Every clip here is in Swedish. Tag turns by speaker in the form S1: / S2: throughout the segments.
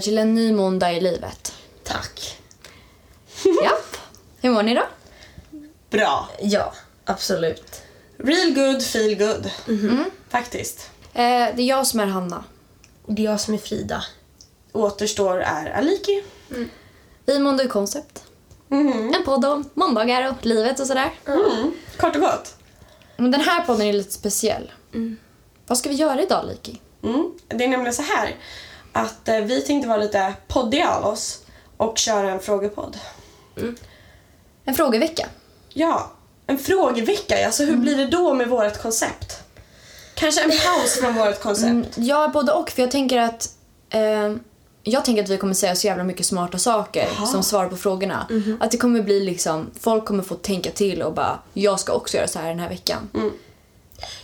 S1: Tjejer till en ny måndag i livet.
S2: Tack.
S1: Japp. Hur mår ni då?
S3: Bra.
S2: Ja, absolut.
S3: Real good, feel good. Faktiskt.
S1: Eh, det är jag som är Hanna.
S2: Det är jag som är Frida.
S3: Återstår är Aliki.
S1: Vi är Måndag Concept. En podd om måndagar och livet och sådär.
S3: Mm. Kort och gott.
S1: Men den här podden är lite speciell. Vad ska vi göra idag, Liki?
S3: Mm. Det är nämligen så här att eh, vi tänkte vara lite poddiga av oss och köra en frågepodd.
S1: En frågevecka.
S3: Ja, en frågevecka. Alltså hur blir det då med vårt koncept? Kanske en paus från vårt koncept.
S1: Mm, ja, både och. För jag tänker att eh, jag tänker att vi kommer säga så jävla mycket smarta saker som svar på frågorna. Att det kommer bli liksom, folk kommer få tänka till och bara, jag ska också göra så här den här veckan.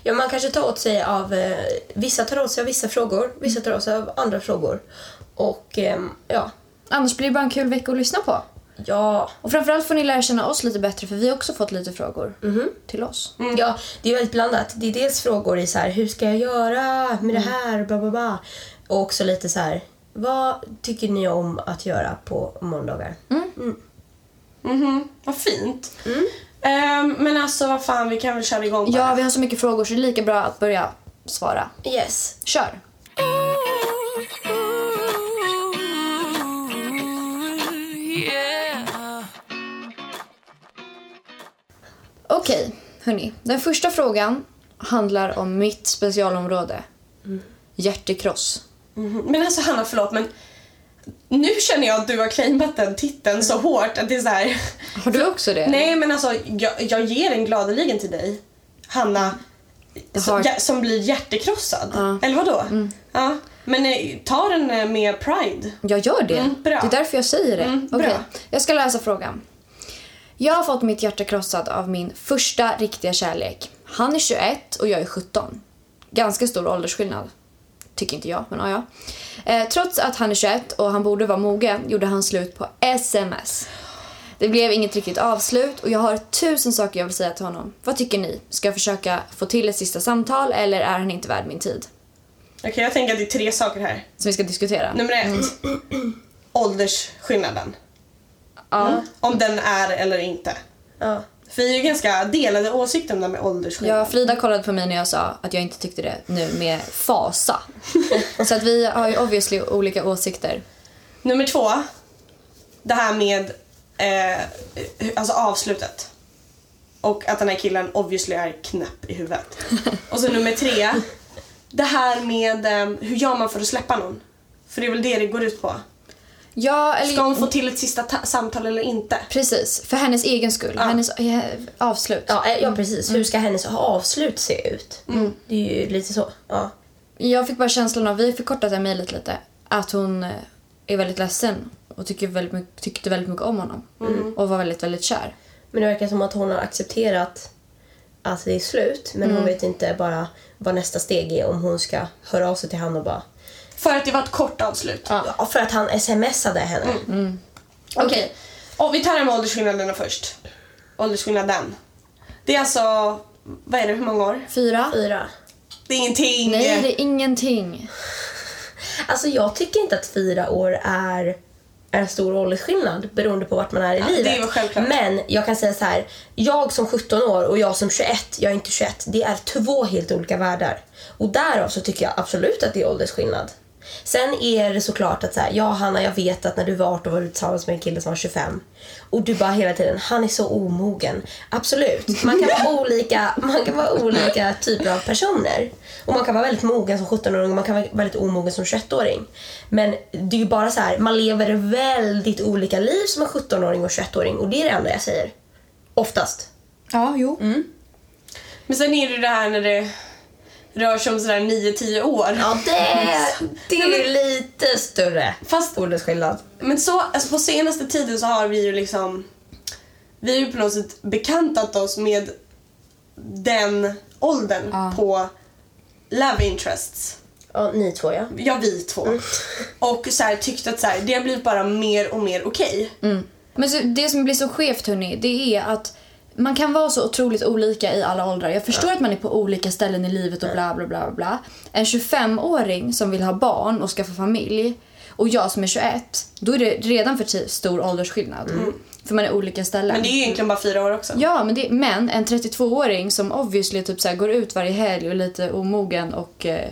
S2: Ja, man kanske tar åt sig av... Eh, vissa tar åt sig av vissa frågor, vissa tar åt sig av andra frågor. Och ehm, ja,
S1: Annars blir det bara en kul vecka att lyssna på.
S2: ja,
S1: Och framförallt får ni lära känna oss lite bättre för vi har också fått lite frågor till oss.
S2: ja, det är väldigt blandat. Det är dels frågor i så här, hur ska jag göra med det här, bla bla bla. Och också lite så här, vad tycker ni om att göra på måndagar?
S3: Mhm, vad fint. Ehm, men alltså vad fan, vi kan väl köra igång bara.
S1: Ja, vi har så mycket frågor så det är lika bra att börja svara.
S2: Yes.
S1: Kör! Okej, hörni. Den första frågan handlar om mitt specialområde. Hjärtekross.
S3: Mhm. Men alltså Hanna, förlåt men nu känner jag att du har claimat den titeln så hårt att det är så här.
S1: Har du också det?
S3: Nej men alltså jag, jag ger den gladeligen till dig. Hanna som, ja, som blir hjärtekrossad.
S1: Ja.
S3: Eller vadå? Ja. Men eh, ta den eh, med pride.
S1: Jag gör det.
S3: Mm, bra.
S1: Det är därför jag säger det.
S3: Mm,
S1: Okej,
S3: bra.
S1: jag ska läsa frågan. Jag har fått mitt hjärta krossat av min första riktiga kärlek. Han är 21 och jag är 17. Ganska stor åldersskillnad. Tycker inte jag, men ja, ja. Eh, trots att han är 21 och han borde vara mogen gjorde han slut på sms. Det blev inget riktigt avslut och jag har tusen saker jag vill säga till honom. Vad tycker ni? Ska jag försöka få till ett sista samtal eller är han inte värd min tid?
S3: Okej, jag tänker att det är tre saker här.
S1: Som vi ska diskutera.
S3: Nummer ett. Åldersskillnaden.
S1: Ja.
S3: Om den är eller inte.
S2: Ja.
S3: För vi är ju ganska delade åsikter om det här med åldersskillnad.
S1: Ja, Frida kollade på mig när jag sa att jag inte tyckte det nu med fasa. Så att vi har ju obviously olika åsikter.
S3: Nummer två. Det här med eh, alltså avslutet. Och att den här killen obviously är knäpp i huvudet. Och så nummer tre. Det här med eh, hur gör man för att släppa någon? För det är väl det det går ut på.
S1: Ja, eller...
S3: Ska hon få till ett sista ta- samtal eller inte?
S1: Precis, för hennes egen skull. Hennes eh, avslut.
S2: Ja, eh, ja, precis. Hur ska hennes avslut se ut? Det är ju lite så. Ja.
S1: Jag fick bara känslan av, vi har förkortat det här mejlet lite, att hon eh, är väldigt ledsen och tycker väldigt mycket, tyckte väldigt mycket om honom. Och var väldigt, väldigt kär.
S2: Men det verkar som att hon har accepterat att det är slut. Men hon vet inte bara vad nästa steg är om hon ska höra av sig till honom och bara...
S3: För att det var ett kort avslut.
S2: Ja, för att han smsade henne.
S3: Okej. Och vi tar det med åldersskillnaderna först. Åldersskillnaden. Det är alltså, vad är det, hur många år?
S1: Fyra?
S2: Fyra.
S3: Det är ingenting.
S1: Nej, det är ingenting.
S2: Alltså jag tycker inte att fyra år är är en stor åldersskillnad beroende på vart man är i
S3: Ja,
S2: livet.
S3: det är väl självklart.
S2: Men jag kan säga så här. Jag som 17 år och jag som 21, jag är inte 21. Det är två helt olika världar. Och därav så tycker jag absolut att det är åldersskillnad. Sen är det såklart att så här, ja Hanna jag vet att när du var 18 var du tillsammans med en kille som var 25. Och du bara hela tiden, han är så omogen. Absolut, man kan vara olika, man kan vara olika typer av personer. Och man kan vara väldigt mogen som 17-åring och man kan vara väldigt omogen som 21-åring. Men det är ju bara så här, man lever väldigt olika liv som en 17-åring och 21-åring och det är det enda jag säger. Oftast.
S1: Ja, jo.
S3: Men sen är det ju det här när det rör sig om sådär 9-10 år.
S2: Ja, det, det är ju lite större
S3: Fast-
S2: åldersskillnad.
S3: Men så, alltså på senaste tiden så har vi ju liksom vi har ju på något sätt bekantat oss med den åldern
S1: Ja.
S3: på love interests.
S2: Ja, ni två ja.
S3: Ja, vi två. Och så här, tyckt att så här, det har blivit bara mer och mer okej.
S1: Men så, det som blir så skevt hörni, det är att man kan vara så otroligt olika i alla åldrar. Jag förstår att man är på olika ställen i livet och bla bla bla bla. En 25-åring som vill ha barn och skaffa familj och jag som är 21, då är det redan för stor åldersskillnad. För man är olika ställen.
S3: Men det är ju egentligen bara fyra år också.
S1: Ja, men, det, men en 32-åring som obviously typ så går ut varje helg och är lite omogen och eh,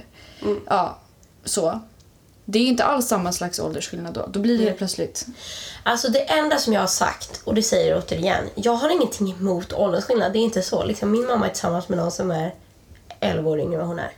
S1: ja, så. Det är inte alls samma slags åldersskillnad då. Då blir det helt plötsligt...
S2: Alltså det enda som jag har sagt, och det säger jag återigen, jag har ingenting emot åldersskillnad. Det är inte så. Liksom, min mamma är tillsammans med någon som är 11 år yngre än vad hon är.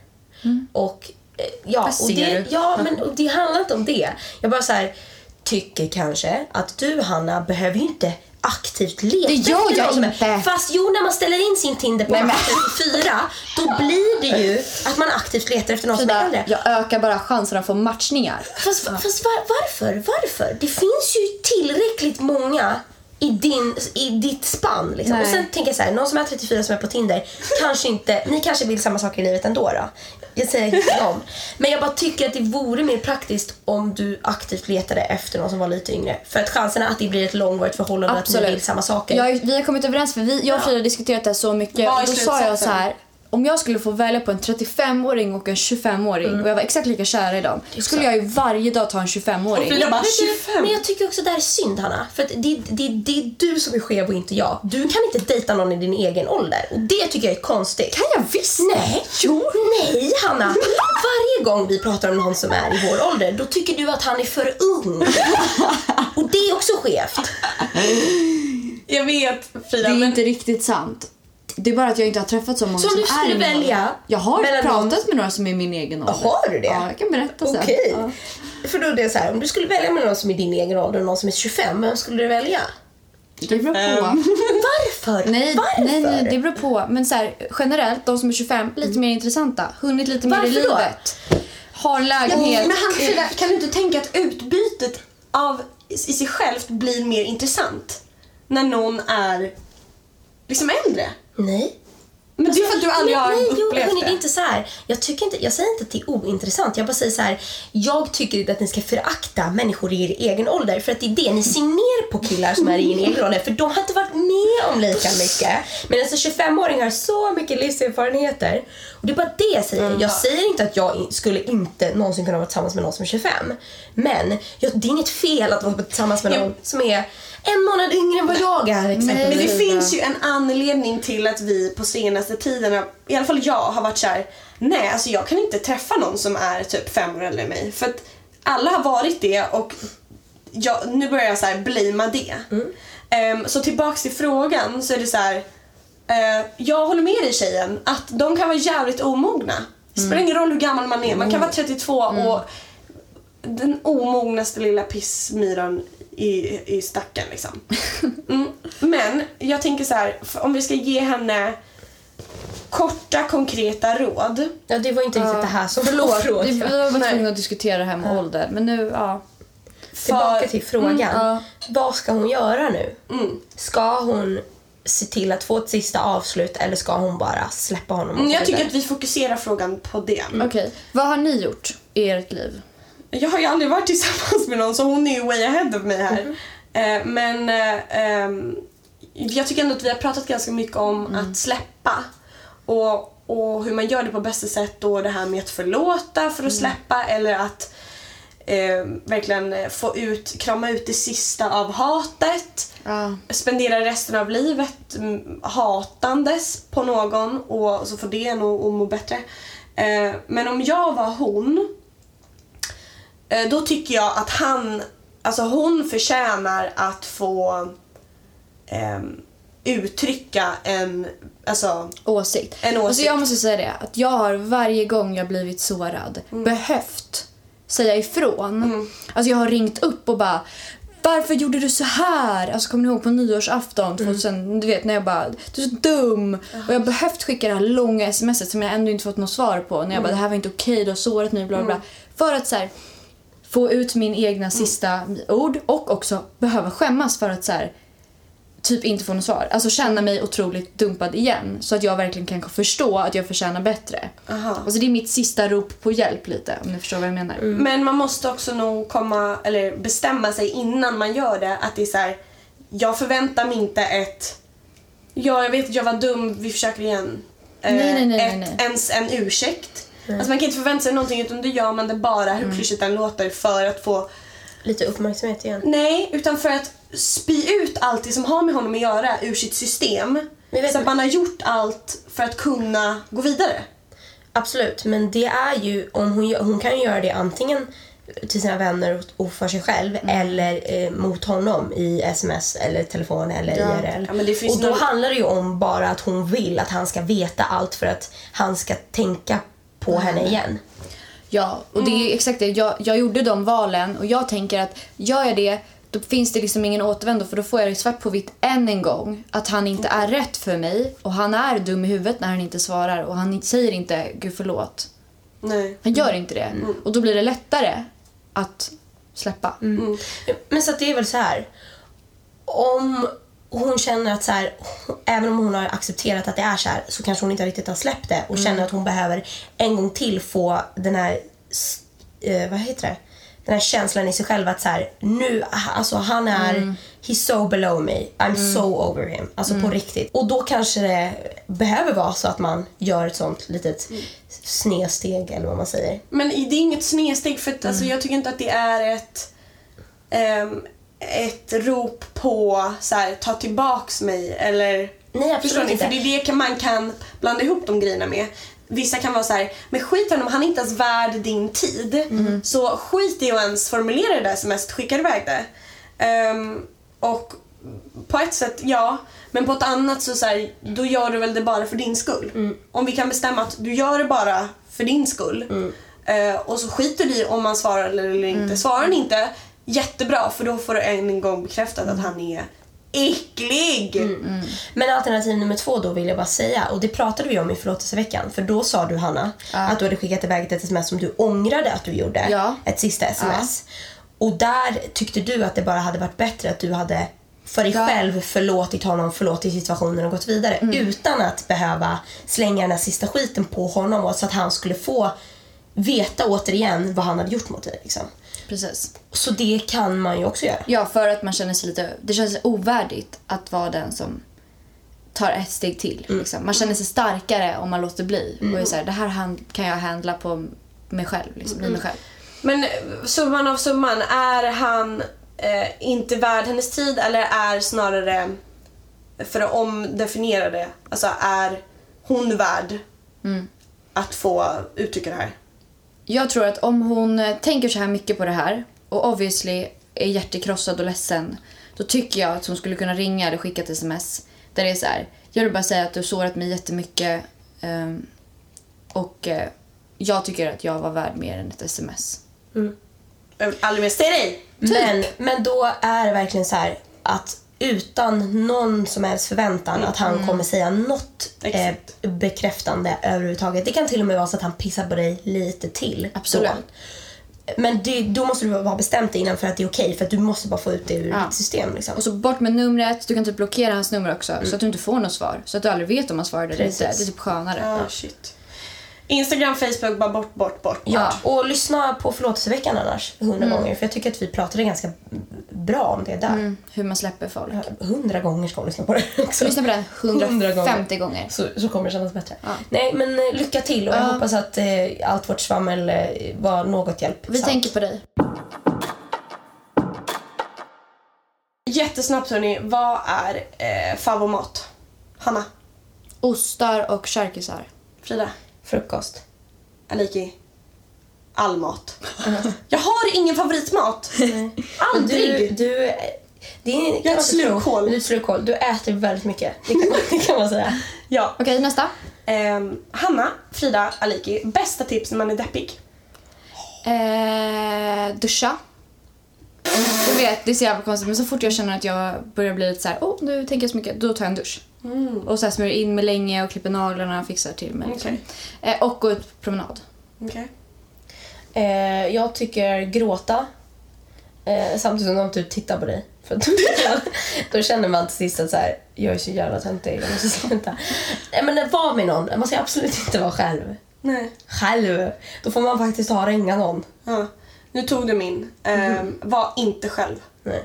S2: Och eh, ja, och det, ja men och det handlar inte om det. Jag bara så här, tycker kanske att du Hanna behöver ju inte aktivt leta
S1: Det gör jag inte.
S2: Fast jo, när man ställer in sin Tinder på
S1: Nej, men-
S2: 34, då blir det ju att man aktivt letar efter någon som är
S1: Frida,
S2: äldre.
S1: jag ökar bara chansen att få matchningar.
S2: Fast, fast var, varför? Varför? Det finns ju tillräckligt många i, din, i ditt spann. Liksom. Och sen tänker jag så här, någon som är 34 som är på Tinder, kanske inte, ni kanske vill samma saker i livet ändå då. Jag säger inte om. Men jag bara tycker att det vore mer praktiskt om du aktivt letade efter någon som var lite yngre. För att chanserna att det blir ett långvarigt förhållande att ni vill samma saker.
S1: Jag, vi har kommit överens för vi, jag och Frida har diskuterat det här så mycket.
S3: Vad är
S1: Och då sa jag så här. Om jag skulle få välja på en 35-åring och en 25-åring och jag var exakt lika kär i dem. Då skulle jag ju varje dag ta en 25-åring.
S3: Och Frida bara
S2: Vet du,
S3: 25.
S2: Men jag tycker också det här är synd Hanna. För att det, det, det är du som är skev och inte jag. Du kan inte dejta någon i din egen ålder. Och det tycker jag är konstigt.
S1: Kan jag visst?
S2: Nej, jo, nej Hanna. Varje gång vi pratar om någon som är i vår ålder, då tycker du att han är för ung. Och det är också skevt.
S3: Jag vet
S1: Det
S3: Frida,
S1: är
S3: men
S1: inte riktigt sant. Det är bara att jag inte har träffat så många
S2: Så om
S1: som
S2: du
S1: är
S2: skulle
S1: min
S2: välja.
S1: Jag har pratat
S2: någon-
S1: med några som är i min egen ålder.
S2: Har du det?
S1: Ja, jag kan berätta sen.
S2: Okej.
S1: Ja.
S2: För då är det så här, om du skulle välja mellan någon som är i din egen ålder och någon som är 25, vem skulle du välja?
S1: Det beror på.
S3: Ehm.
S2: Varför?
S1: Nej,
S2: Varför?
S1: nej, nej, det beror på. Men så här, generellt, de som är 25, lite mer intressanta. Hunnit lite mer i
S2: Varför då?
S1: livet. Har lägenhet.
S3: men han, Frida, kan du inte tänka att utbytet av i sig självt blir mer intressant när någon är liksom äldre?
S2: Nej.
S3: Men det är för att du aldrig
S2: nej,
S3: har
S2: nej, jo,
S3: upplevt
S2: hörni,
S3: det.
S2: är inte så här. Jag, tycker inte, jag säger inte att det är ointressant. Jag bara säger så här. Jag tycker inte att ni ska förakta människor i er egen ålder. För att det är det. Ni ser ner på killar som är i en egen ålder. För de har inte varit med om lika mycket. Medan en 25-åring har så mycket livserfarenheter. Och det är bara det jag säger. Jag säger inte att jag skulle inte någonsin kunna vara tillsammans med någon som är 25. Men jag, det är inget fel att vara tillsammans med någon som är en månad yngre än vad jag är.
S3: Men
S2: Exempelvis.
S3: det finns ju en anledning till att vi på senaste tiden, i alla fall jag, har varit så här. nej alltså jag kan inte träffa någon som är typ fem år äldre än mig. För att alla har varit det och jag, nu börjar jag så här blamea det. Ehm, så tillbaks till frågan så är det så här. eh, jag håller med dig tjejen att de kan vara jävligt omogna. Det spelar ingen roll hur gammal man är, man kan vara 32 och den omognaste lilla pissmyran i, i stacken liksom. Mm. Men jag tänker så här, om vi ska ge henne korta konkreta råd.
S2: Ja, det var inte riktigt det här som var
S1: Förlåt,
S2: frågan.
S1: vi, vi var tvungna att diskutera det här med ålder. Men nu, ja.
S2: Tillbaka till frågan.
S1: ja.
S2: Vad ska hon göra nu?
S3: Mm.
S2: Ska hon se till att få ett sista avslut eller ska hon bara släppa honom
S3: Mm, Jag tycker att vi fokuserar frågan på det.
S1: Okej, vad har ni gjort i ert liv?
S3: Jag har ju aldrig varit tillsammans med någon så hon är ju way ahead of mig här. Eh, men eh, ehm, jag tycker ändå att vi har pratat ganska mycket om att släppa. Och, och hur man gör det på bästa sätt och det här med att förlåta för att släppa eller att eh, verkligen få ut, krama ut det sista av hatet.
S1: Ja.
S3: Spendera resten av livet mm, hatandes på någon och så får det en att må bättre. Eh, men om jag var hon då tycker jag att han, alltså hon förtjänar att få ehm, uttrycka en, alltså
S1: Åsikt.
S3: En åsikt.
S1: Alltså jag måste säga det, att jag har varje gång jag blivit sårad behövt säga ifrån. Alltså jag har ringt upp och bara varför gjorde du så här? Alltså kommer ni ihåg på nyårsafton 2000, du vet när jag bara du är så dum. Och jag har behövt skicka det här långa smset som jag ändå inte fått något svar på. När jag bara det här var inte okej, du har sårat mig bla bla bla. För att så här, få ut min egna sista ord och också behöva skämmas för att så här, typ inte få något svar. Alltså känna mig otroligt dumpad igen. Så att jag verkligen kan förstå att jag förtjänar bättre.
S3: Aha.
S1: Alltså det är mitt sista rop på hjälp lite om ni förstår vad jag menar.
S3: Men man måste också nog komma, eller bestämma sig innan man gör det att det är så här, jag förväntar mig inte ett Ja, jag vet att jag var dum, vi försöker igen. Eh,
S1: Nej, nej, nej,
S3: ett,
S1: nej, nej.
S3: Ens en ursäkt. Alltså man kan inte förvänta sig någonting utan då gör man det bara hur klyschigt den låter för att få
S2: Lite uppmärksamhet igen.
S3: Nej, utan för att spy ut allt det som har med honom att göra ur sitt system. Så att man har gjort allt för att kunna gå vidare.
S2: Absolut, men det är ju om hon, hon kan ju göra det antingen till sina vänner och för sig själv
S3: Mm.
S2: eller eh, mot honom i sms eller telefon eller
S1: Ja.
S2: IRL.
S3: Ja,
S2: och då
S3: någon-
S2: handlar det ju om bara att hon vill att han ska veta allt för att han ska tänka på henne igen.
S1: Ja, och det är exakt det. Jag, jag gjorde de valen och jag tänker att gör jag det då finns det liksom ingen återvändo för då får jag det svart på vitt än en gång att han inte är rätt för mig och han är dum i huvudet när han inte svarar och han säger inte gud förlåt.
S3: Nej.
S1: Han gör inte det och då blir det lättare att släppa.
S2: Men så att det är väl så här. Om hon känner att så här, även om hon har accepterat att det är så här så kanske hon inte riktigt har släppt det och känner att hon behöver en gång till få den här, eh, vad heter det? Den här känslan i sig själv att så här, nu, alltså han är, he's so below me, I'm so over him. Alltså på riktigt. Och då kanske det behöver vara så att man gör ett sånt litet snedsteg eller vad man säger.
S3: Men det är inget snedsteg för att alltså,
S2: Mm.
S3: jag tycker inte att det är ett ehm, ett rop på så här, ta tillbaks mig eller
S2: Nej, absolut
S3: Förstår ni?
S2: inte.
S3: För det är det man kan blanda ihop de grejerna med. Vissa kan vara så här, men skit honom, han är inte ens värd din tid.
S2: Mm.
S3: Så skit i att ens formulera det där sms, skicka iväg det. Ehm, och på ett sätt, ja. Men på ett annat så, så här, då gör du väl det bara för din skull.
S2: Mm.
S3: Om vi kan bestämma att du gör det bara för din skull.
S2: Mm.
S3: Eh, och så skiter du i om man svarar eller, inte. Svarar han inte, jättebra för då får du en gång bekräftat
S2: Mm.
S3: att han är äcklig.
S2: Men alternativ nummer två då vill jag bara säga, och det pratade vi om i förlåtelseveckan, för då sa du Hanna att du hade skickat iväg ett sms som du ångrade att du gjorde.
S1: Ja.
S2: Ett sista sms. Och där tyckte du att det bara hade varit bättre att du hade för dig
S1: Ja.
S2: själv förlåtit honom, förlåtit situationen och gått vidare utan att behöva slänga den här sista skiten på honom och så att han skulle få veta återigen vad han hade gjort mot dig. Liksom.
S1: Precis.
S2: Så det kan man ju också göra.
S1: Ja, för att man känner sig lite... Det känns ovärdigt att vara den som tar ett steg till. Liksom. Man känner sig starkare om man låter bli. Och är så här, det här kan jag handla på mig själv. Liksom, i mig själv.
S3: Men eh, summan av summan, är han eh, inte värd hennes tid eller är snarare, för att omdefiniera det, alltså är hon värd att få uttrycka det här?
S1: Jag tror att om hon eh, tänker så här mycket på det här och obviously är hjärtekrossad och ledsen då tycker jag att hon skulle kunna ringa eller skicka ett sms där det är så här. Jag vill bara säga att du har sårat mig jättemycket ehm, och eh, jag tycker att jag var värd mer än ett sms.
S3: Jag vill aldrig mer se dig!
S2: Men, men då är det verkligen så här att utan någon som helst förväntan att han kommer säga något eh, bekräftande överhuvudtaget. Det kan till och med vara så att han pissar på dig lite till.
S1: Absolut.
S2: Då. Men det, då måste du vara bestämt dig innan för att det är okej för att du måste bara få ut det ur
S1: Ja.
S2: ditt system. Liksom.
S1: Och så bort med numret. Du kan typ blockera hans nummer också så att du inte får något svar. Så att du aldrig vet om han svarade eller inte. Det är typ skönare.
S3: Ah, shit. Instagram, Facebook, bara bort, bort, bort.
S2: Ja, och lyssna på förlåtelseveckan annars hundra gånger för jag tycker att vi pratade ganska bra om det där.
S1: Mm, hur man släpper folk.
S2: Hundra gånger ska man lyssna på det också.
S1: Lyssna på den
S2: 100
S1: 150 gånger.
S2: Så, så kommer det kännas bättre.
S1: Ja.
S2: Nej, men eh, lycka till och jag
S1: Ja.
S2: hoppas att eh, allt vårt svammel eh, var något hjälp.
S1: Vi tänker på dig.
S3: Jättesnabbt hörni, vad är eh, favomat? Hanna,
S1: Ostar och charkisar.
S3: Frida,
S2: Frukost.
S3: Aliki, all mat. Jag har ingen favoritmat. Aldrig!
S2: Du, du, det är,
S3: Jag är ett slukhål.
S2: Du är ett slukhål. Du äter väldigt mycket. Det kan, det kan man säga.
S3: Ja.
S1: Okej, nästa.
S3: Ehm, Hanna, Frida, Aliki, bästa tips när man är deppig?
S1: Eh, duscha. Jag vet, det är så jävla konstigt men så fort jag känner att jag börjar bli lite så här, oh nu tänker jag så mycket, då tar jag en dusch. Och så här smörjer in mig länge och klipper naglarna och fixar till mig. Liksom.
S3: Okej.
S1: Eh, och gå ut på promenad.
S3: Okej.
S2: Eh, jag tycker gråta. Eh, samtidigt som de typ tittar på dig. För att då känner man till sist att så här, jag är så jävla töntig, jag måste sluta. Nej men var med någon. Man ska absolut inte vara själv.
S3: Nej.
S2: Själv. Då får man faktiskt ha ringa någon.
S3: Ja. Nu tog du min. Ehm, Var inte själv.
S2: Nej.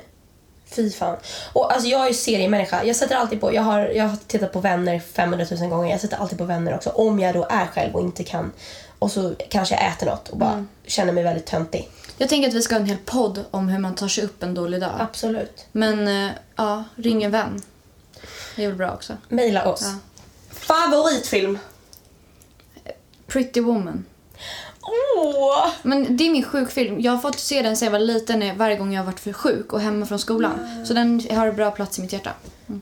S2: Fy fan. Och alltså jag är ju seriemänniska. Jag sätter alltid på, jag har, jag har tittat på Vänner 500 000 gånger. Jag sätter alltid på Vänner också. Om jag då är själv och inte kan. Och så kanske jag äter något och bara känner mig väldigt töntig.
S1: Jag tänker att vi ska ha en hel podd om hur man tar sig upp en dålig dag.
S2: Absolut.
S1: Men eh, ja, ring en vän. Det är väl bra också.
S2: Maila oss.
S1: Ja.
S3: Favoritfilm?
S1: Pretty Woman.
S2: Åh!
S1: Men det är min sjukfilm. Jag har fått se den sedan jag var liten eh, varje gång jag har varit för sjuk och hemma från skolan. Så den har en bra plats i mitt hjärta.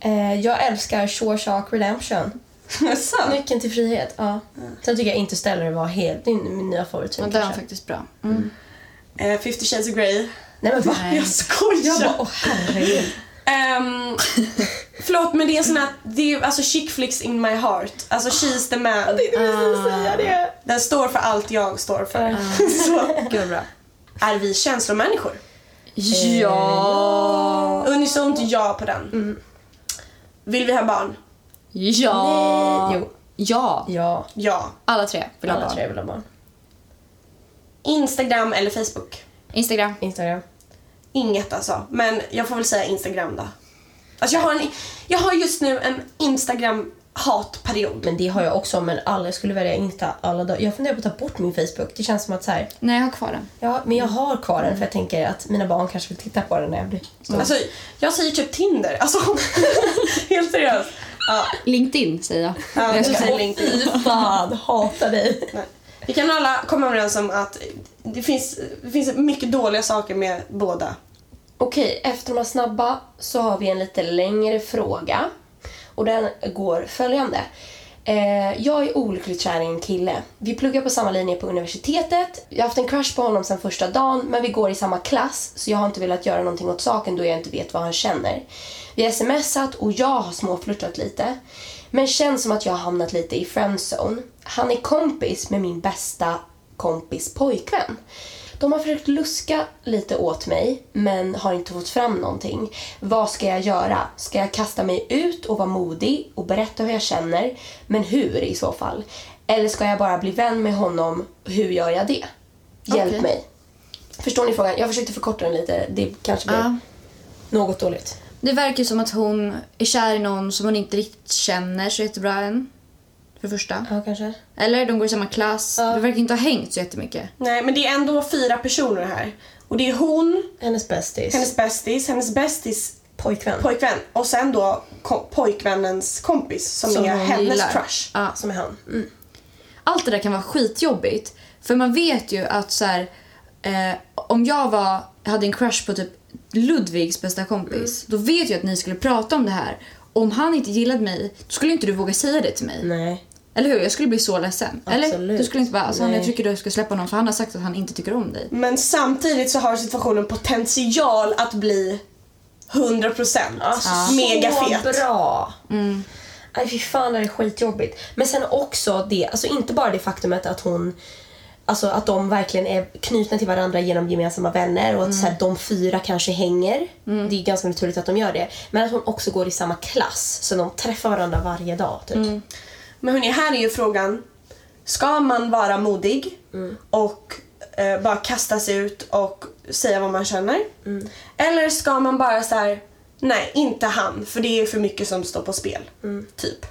S2: Eh, jag älskar Shawshank Redemption. Nyckeln till frihet. Ja. Sen tycker jag Interstellar var helt, det är min nya favoritfilm
S1: Och den var faktiskt bra. Mm.
S3: Eh, Fifty Shades of Grey.
S2: Nej men va?
S1: Nej.
S3: Jag skojar!
S2: Jag bara, åh herregud.
S3: Um, förlåt men det är sån här, det är ju alltså chick flicks in my heart. Alltså she's the man.
S2: Jag tänkte precis säga det.
S3: Den står för allt jag står för. Så
S1: Gud bra.
S3: är vi känslomänniskor.
S1: Ja!
S3: Unisont ja på den. Vill vi ha barn?
S1: Ja!
S2: Nej. Jo.
S1: Ja!
S3: Ja. Ja.
S1: Alla tre vill ha
S2: Alla
S1: barn.
S2: tre vill ha barn.
S3: Instagram eller Facebook?
S1: Instagram.
S2: Instagram.
S3: Inget alltså. Men jag får väl säga Instagram då. Alltså jag har, en, jag har just nu en Instagram-hatperiod.
S2: Men det har jag också, men jag skulle välja Insta alla dagar. Jag funderar på att ta bort min Facebook. Det känns som att så här,
S1: Nej, jag har kvar den.
S2: ja, men jag har kvar den för jag tänker att mina barn kanske vill titta på den när jag blir stor.
S3: Alltså, jag säger typ Tinder. Alltså, helt seriöst. Ja,
S1: LinkedIn säger jag.
S3: ja,
S1: jag
S3: säger LinkedIn.
S2: Fy fan, hatar dig.
S3: Nej. Vi kan alla komma överens om att det finns, det finns mycket dåliga saker med båda.
S2: Okej, efter de här snabba så har vi en lite längre fråga. Och den går följande. Eh, jag är olyckligt kär i en kille. Vi pluggar på samma linje på universitetet. Jag har haft en crush på honom sedan första dagen, men vi går i samma klass så jag har inte velat göra någonting åt saken då jag inte vet vad han känner. Vi har smsat och jag har småflörtat lite. Men känns som att jag har hamnat lite i friendzone. Han är kompis med min bästa kompis pojkvän. De har försökt luska lite åt mig, men har inte fått fram någonting. Vad ska jag göra? Ska jag kasta mig ut och vara modig och berätta hur jag känner? Men hur i så fall? Eller ska jag bara bli vän med honom? Hur gör jag det? Hjälp
S1: Okej.
S2: mig. Förstår ni frågan? Jag försökte förkorta den lite. Det kanske blev
S1: Ja.
S2: något dåligt.
S1: Det verkar som att hon är kär i någon som hon inte riktigt känner så jättebra än. För det första.
S2: Ja, kanske.
S1: Eller de går i samma klass.
S2: Ja.
S1: De verkar inte ha hängt så jättemycket.
S3: Nej, men det är ändå fyra personer här. Och det är hon,
S2: Hennes bästis.
S3: hennes bästis, hennes bästis
S2: pojkvän.
S3: pojkvän och sen då ko- pojkvännens kompis som,
S1: Som
S3: är hennes
S1: gillar.
S3: crush.
S1: Ja.
S2: som är han. Mm.
S1: Allt det där kan vara skitjobbigt. För man vet ju att så här, eh, om jag var, hade en crush på typ Ludvigs bästa kompis, då vet jag att ni skulle prata om det här. Om han inte gillade mig, då skulle inte du våga säga det till mig.
S2: Nej.
S1: Eller hur? Jag skulle bli så ledsen. Eller?
S2: Absolut.
S1: Du skulle inte bara, alltså,
S2: Nej.
S1: jag tycker du ska släppa honom för han har sagt att han inte tycker om dig.
S3: Men samtidigt så har situationen potential att bli 100%
S2: Alltså,
S3: mega
S2: så
S3: fet.
S2: bra! Nej, fy fan det är skitjobbigt. Men sen också det, alltså inte bara det faktumet att hon Alltså att de verkligen är knutna till varandra genom gemensamma vänner och att så här, de fyra kanske hänger. Det är ganska naturligt att de gör det. Men att hon också går i samma klass, så de träffar varandra varje dag. Typ.
S3: Men hörni, här är ju frågan. Ska man vara modig och eh, bara kasta sig ut och säga vad man känner? Eller ska man bara så här, nej, inte han, för det är för mycket som står på spel. Typ.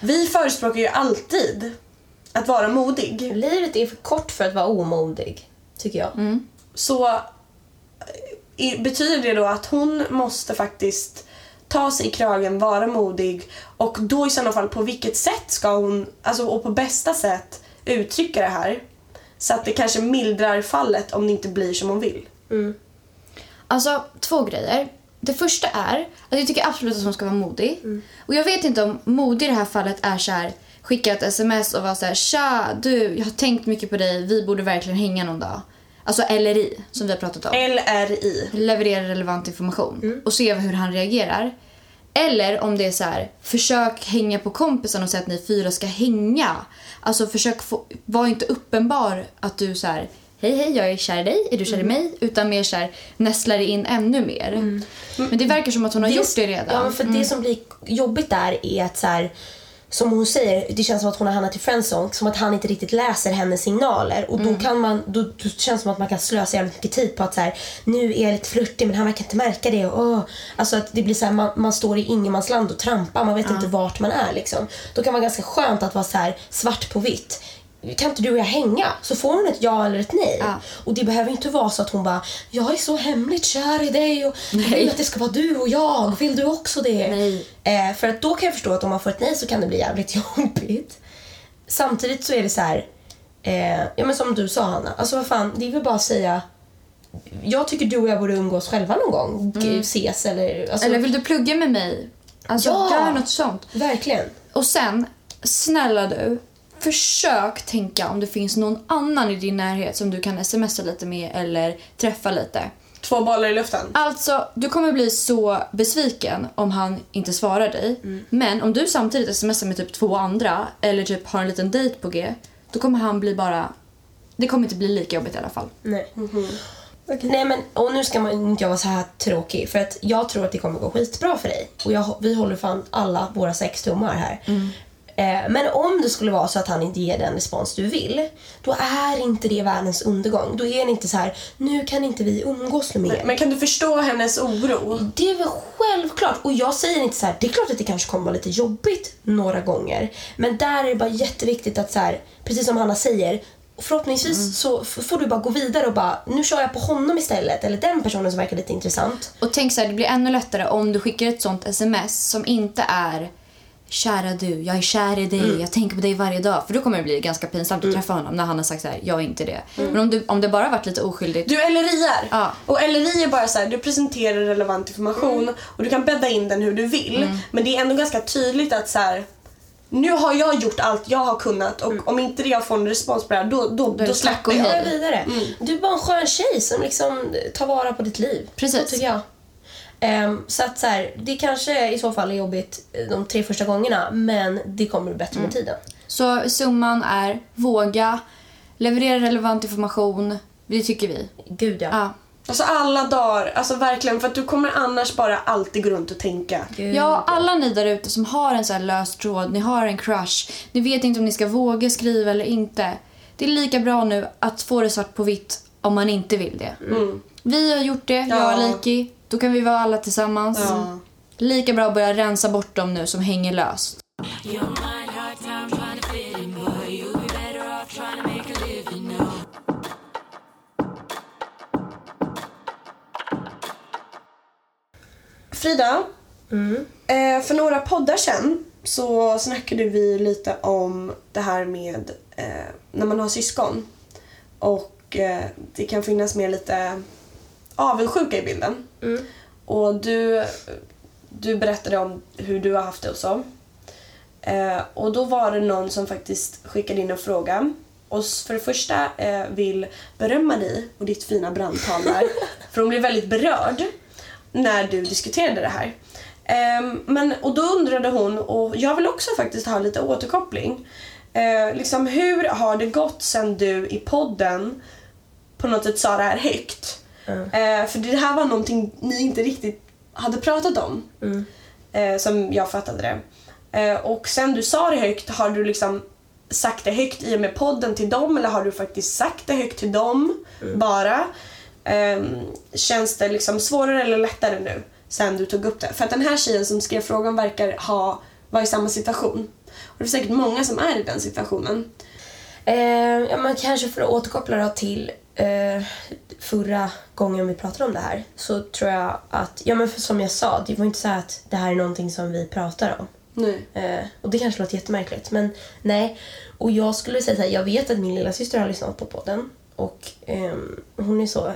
S3: Vi förespråkar ju alltid att vara modig.
S2: Livet är för kort för att vara omodig, tycker jag.
S3: Så eh, betyder det då att hon måste faktiskt ta sig i kragen, vara modig och då i sådana fall på vilket sätt ska hon, alltså och på bästa sätt uttrycka det här så att det kanske mildrar fallet om det inte blir som hon vill.
S1: Alltså, två grejer. Det första är att jag tycker absolut att hon ska vara modig. Och jag vet inte om modig i det här fallet är så här skicka ett sms och vara så här tja du, jag har tänkt mycket på dig, vi borde verkligen hänga någon dag. Alltså LRI som vi har pratat om.
S3: LRI.
S1: Leverera relevant information och se hur han reagerar. Eller om det är så här, försök hänga på kompisen och säga att ni fyra ska hänga. Alltså försök få, var inte uppenbar att du så här, hej hej jag är kär i dig, är du kär i mig? Utan mer så här, nästlar dig in ännu mer. Men det verkar som att hon har gjort det redan.
S2: Ja, för det som blir jobbigt där är att så här, som hon säger, det känns som att hon har hamnat i friendzone, som att han inte riktigt läser hennes signaler. Och då kan man, då, då känns det som att man kan slösa jävligt mycket tid på att så här, nu är jag lite flörtig men han verkar inte märka det. Åh. Alltså att det blir så här, man, man står i ingenmansland och trampar, man vet inte vart man är liksom. Då kan det vara ganska skönt att vara så här svart på vitt. Kan inte du och jag hänga? Så får hon ett ja eller ett nej.
S1: Ja.
S2: Och det behöver inte vara så att hon bara, jag är så hemligt kär i dig och jag vill att det ska vara du och jag. Vill du också det?
S1: Nej.
S2: Eh, för att då kan jag förstå att om man får ett nej så kan det bli jävligt jobbigt. Samtidigt så är det så här, eh, ja men som du sa Hanna, alltså vad fan, det är väl bara att säga jag tycker du och jag borde umgås själva någon gång. Mm. Ses eller... Alltså,
S1: Eller vill du plugga med mig? Alltså,
S2: Ja.
S1: gör något sånt.
S2: Verkligen.
S1: Och sen, snälla du, försök tänka om det finns någon annan i din närhet som du kan smsa lite med eller träffa lite.
S3: Två bollar i luften.
S1: Alltså, du kommer bli så besviken om han inte svarar dig. Men om du samtidigt smsar med typ två andra eller typ har en liten dejt på G, då kommer han bli bara... Det kommer inte bli lika jobbigt i alla fall.
S2: Nej. Nej men, och nu ska man inte jag vara så här tråkig för att jag tror att det kommer gå skitbra för dig. Och jag, vi håller fan alla våra sex tummar här. Eh, men om det skulle vara så att han inte ger den respons du vill, då är inte det världens undergång. Då är det inte så här, nu kan inte vi umgås mer.
S3: Men kan du förstå hennes oro?
S2: Det är väl självklart. Och jag säger inte så här, det är klart att det kanske kommer vara lite jobbigt några gånger. Men där är det bara jätteviktigt att så här, precis som Hanna säger, förhoppningsvis så f- får du bara gå vidare och bara, nu kör jag på honom istället. Eller den personen som verkar lite intressant.
S1: Och tänk så här, det blir ännu lättare om du skickar ett sånt sms som inte är Kära du, jag är kär i dig, jag tänker på dig varje dag. För då kommer det bli ganska pinsamt att träffa honom när han har sagt så här, jag är inte det. Men om, du, om det bara varit lite oskyldigt.
S3: Du LRI-ar.
S1: Ja.
S3: Och LRI är bara så här, du presenterar relevant information och du kan bädda in den hur du vill. Men det är ändå ganska tydligt att så här, nu har jag gjort allt jag har kunnat och om inte jag får en respons på det här då, då, då,
S1: det
S3: släpper jag.
S2: vidare. Du är bara en skön tjej som liksom tar vara på ditt liv.
S1: Precis.
S2: Så tycker jag. Ehm, så att så här, det kanske i så fall är jobbigt de tre första gångerna men det kommer bli bättre med tiden.
S1: Så summan är våga, leverera relevant information. Det tycker vi.
S2: Gud ja.
S1: Ja.
S3: Alltså alla dagar, alltså verkligen för att du kommer annars bara alltid gå runt och tänka.
S2: Gud,
S1: Ja, alla ni där ute som har en så här lös tråd, ni har en crush, ni vet inte om ni ska våga skriva eller inte. Det är lika bra nu att få det svart på vitt om man inte vill det. Vi har gjort det, jag och. Liki. Då kan vi vara alla tillsammans.
S3: Ja.
S1: Lika bra att börja rensa bort dem nu som hänger löst.
S3: Frida, eh, för några poddar sen så snackade vi lite om det här med eh, när man har syskon. Och eh, det kan finnas med lite avundsjuka i bilden. Och du, du berättade om hur du har haft det och så. Eh, och då var det någon som faktiskt skickade in en fråga. Och för det första eh, vill berömma dig och ditt fina brandtal där. för hon blev väldigt berörd när du diskuterade det här. Ehm, men, och då undrade hon, och jag vill också faktiskt ha lite återkoppling. Eh, liksom, hur har det gått sen du i podden på något sätt sa det här högt? Eh, för det här var någonting ni inte riktigt hade pratat om. Eh, som jag fattade det. Eh, och sen du sa det högt, har du liksom sagt det högt i och med podden till dem eller har du faktiskt sagt det högt till dem bara? Ehm, känns det liksom svårare eller lättare nu sen du tog upp det? För att den här tjejen som skrev frågan verkar ha, vara i samma situation. Och det är säkert många som är i den situationen.
S2: Eh, ja, men kanske för att återkoppla till eh, förra gången vi pratade om det här så tror jag att, ja men för som jag sa, det var inte så att det här är någonting som vi pratar om.
S3: Nej.
S2: Eh, och det kanske låter jättemärkligt men nej. Och jag skulle säga så här, jag vet att min lilla syster har lyssnat på podden och ehm, hon är så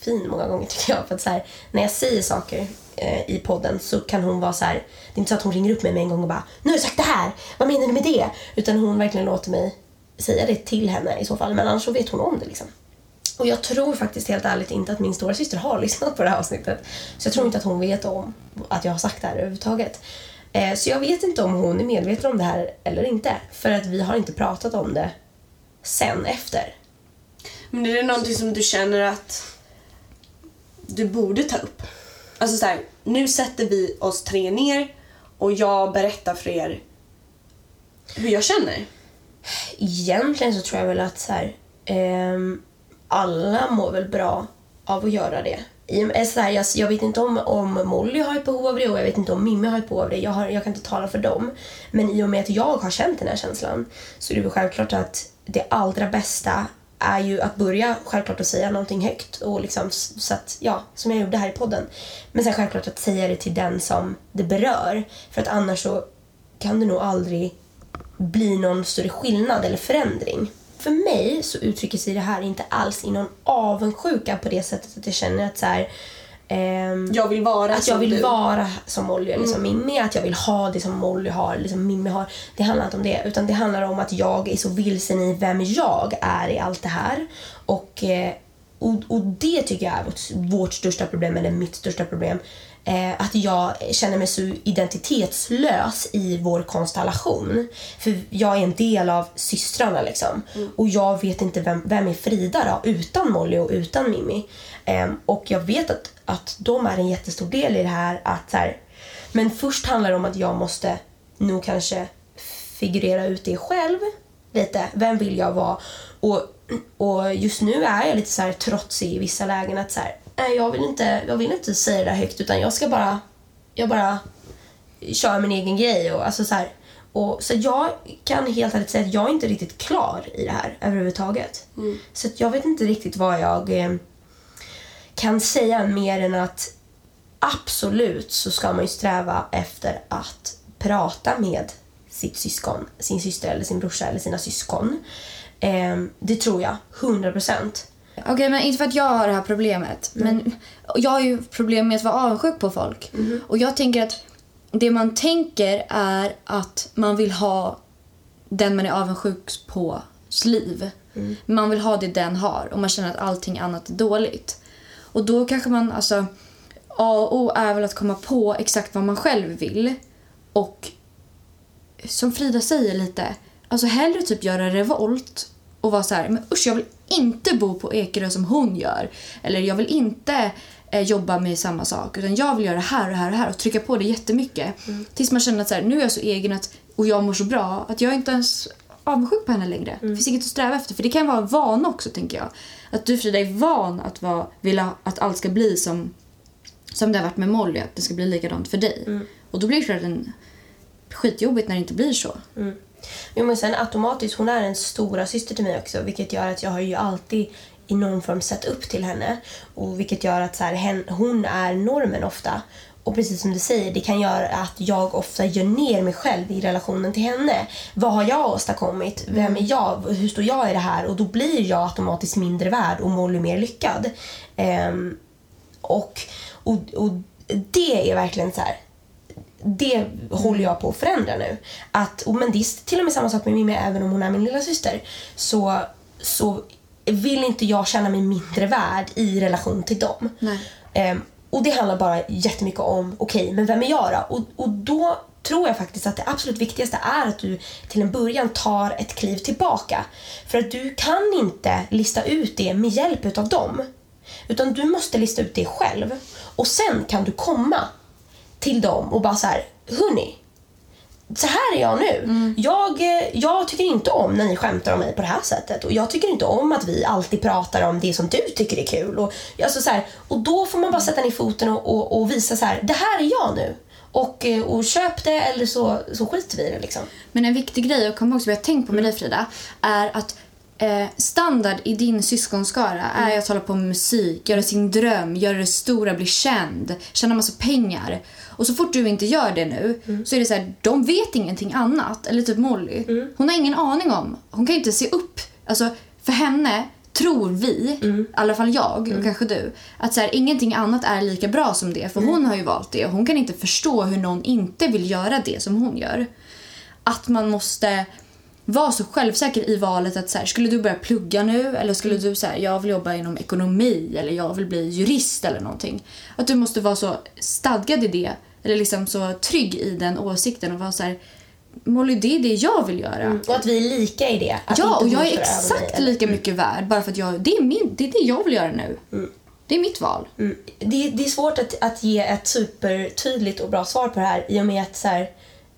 S2: fin många gånger tycker jag. För att så här, när jag säger saker eh, i podden så kan hon vara så här, det är inte så att hon ringer upp mig med en gång och bara nu har jag sagt det här, vad menar du med det? Utan hon verkligen låter mig säga det till henne i så fall. Men annars så vet hon om det liksom. Och jag tror faktiskt helt ärligt inte att min stora syster har lyssnat på det här avsnittet. Så jag tror inte att hon vet om att jag har sagt det här överhuvudtaget. Eh, så jag vet inte om hon är medveten om det här eller inte. För att vi har inte pratat om det sen efter.
S3: Men är det någonting som du känner att du borde ta upp? Alltså så här, nu sätter vi oss tre ner och jag berättar för er hur jag känner.
S2: Egentligen så tror jag väl att så här, ehm, alla mår väl bra av att göra det. Så här, jag, jag vet inte om, om Molly har ett behov av det och jag vet inte om Mimmi har ett behov av det. Jag, har, jag kan inte tala för dem. Men i och med att jag har känt den här känslan så är det väl självklart att det allra bästa är ju att börja självklart att säga någonting högt och liksom så att, ja, som jag gjorde här i podden. Men sen självklart att säga det till den som det berör. För att annars så kan du nog aldrig bli någon större skillnad eller förändring. För mig så uttrycker sig det här inte alls i någon avundsjuka på det sättet att jag känner att så här, ehm,
S3: Jag vill vara
S2: att jag
S3: som
S2: vill
S3: du.
S2: vara som Molly eller som Mimmi, att jag vill ha det som Molly har eller som Mimmi har. Det handlar inte om det, utan det handlar om att jag är så vilsen i vem jag är i allt det här. Och, eh, och, och det tycker jag är vårt, vårt största problem, eller mitt största problem. Eh, att jag känner mig så identitetslös i vår konstellation. För jag är en del av systrarna liksom. Och jag vet inte vem, vem är Frida då, utan Molly och utan Mimmi. Ehm, och jag vet att, att de är en jättestor del i det här. Att så här men först handlar det om att jag måste nog kanske figurera ut det själv lite. Vem vill jag vara? Och, och just nu är jag lite så här trotsig i vissa lägen. att så här, nej, jag, vill inte, jag vill inte säga det där högt utan jag ska bara, jag bara köra min egen grej. Och, alltså så här, och, så jag kan helt ärligt säga att jag är inte riktigt klar i det här överhuvudtaget. Så att jag vet inte riktigt vad jag eh, kan säga mer än att absolut så ska man ju sträva efter att prata med sitt syskon, sin syster eller sin brorsa eller sina syskon. Ehm, det tror jag, 100 procent.
S1: Okej, men inte för att jag har det här problemet. Men jag har ju problem med att vara avundsjuk på folk. Och jag tänker att det man tänker är att man vill ha den man är avundsjuk på liv. Man vill ha det den har och man känner att allting annat är dåligt. Och då kanske man, alltså, A och O är väl att komma på exakt vad man själv vill. Och som Frida säger lite, alltså hellre typ göra revolt och vara så här, men usch jag vill inte bo på Ekerö som hon gör. Eller jag vill inte eh, jobba med samma sak utan jag vill göra det här och här och här och trycka på det jättemycket. Tills man känner att så här, nu är jag så egen att, och jag mår så bra att jag inte ens avundsjuk på henne längre. Det finns inget att sträva efter för det kan vara en vana också tänker jag. Att du Frida är van att vara, vilja att allt ska bli som, som det har varit med Molly, att det ska bli likadant för dig. Och då blir det klart en skitjobbigt när det inte blir så.
S2: Jo, men sen automatiskt, hon är en stora syster till mig också vilket gör att jag har ju alltid i någon form sett upp till henne. Och vilket gör att så här, hen, hon är normen ofta. Och precis som du säger, det kan göra att jag ofta gör ner mig själv i relationen till henne. Vad har jag åstadkommit? Vem är jag? Hur står jag i det här? Och då blir jag automatiskt mindre värd och Molly mer lyckad. Ehm, och, och, och det är verkligen så här det håller jag på att förändra nu. Att, och men det är till och med samma sak med Mimmi, även om hon är min lilla syster. Så, så vill inte jag känna mig mindre värd i relation till dem.
S1: Nej.
S2: Ehm, och det handlar bara jättemycket om, okej, men vem är jag då? Och, och då tror jag faktiskt att det absolut viktigaste är att du till en början tar ett kliv tillbaka. För att du kan inte lista ut det med hjälp utav dem. Utan du måste lista ut det själv. Och sen kan du komma till dem och bara så här, hörni, så här är jag nu. Jag, eh, jag tycker inte om när ni skämtar om mig på det här sättet. Och jag tycker inte om att vi alltid pratar om det som du tycker är kul. Och, alltså så här, och då får man bara sätta ner foten och, och, och visa så här, det här är jag nu. Och, eh, och köp det eller så, så skiter vi i det liksom.
S1: Men en viktig grej komma ihåg som jag tänkt på med dig Frida är att eh, standard i din syskonskara är att hålla på med musik, göra sin dröm, göra det stora, bli känd, tjäna massa pengar. Och så fort du inte gör det nu så är det så här, de vet ingenting annat. Eller typ Molly. Hon har ingen aning om, hon kan inte se upp. Alltså för henne tror vi, i alla fall jag och kanske du, att så här, ingenting annat är lika bra som det. För hon har ju valt det och hon kan inte förstå hur någon inte vill göra det som hon gör. Att man måste vara så självsäker i valet att så här, skulle du börja plugga nu eller skulle du säga jag vill jobba inom ekonomi eller jag vill bli jurist eller någonting. Att du måste vara så stadgad i det eller liksom så trygg i den åsikten och vara så här Molly det är det jag vill göra.
S2: Och att vi är lika i det.
S1: Ja, och jag är exakt lika mycket värd bara för att jag, det är, min, det är det jag vill göra nu. Det är mitt val.
S2: Mm. Det, det är svårt att, att ge ett supertydligt och bra svar på det här i och med att så här,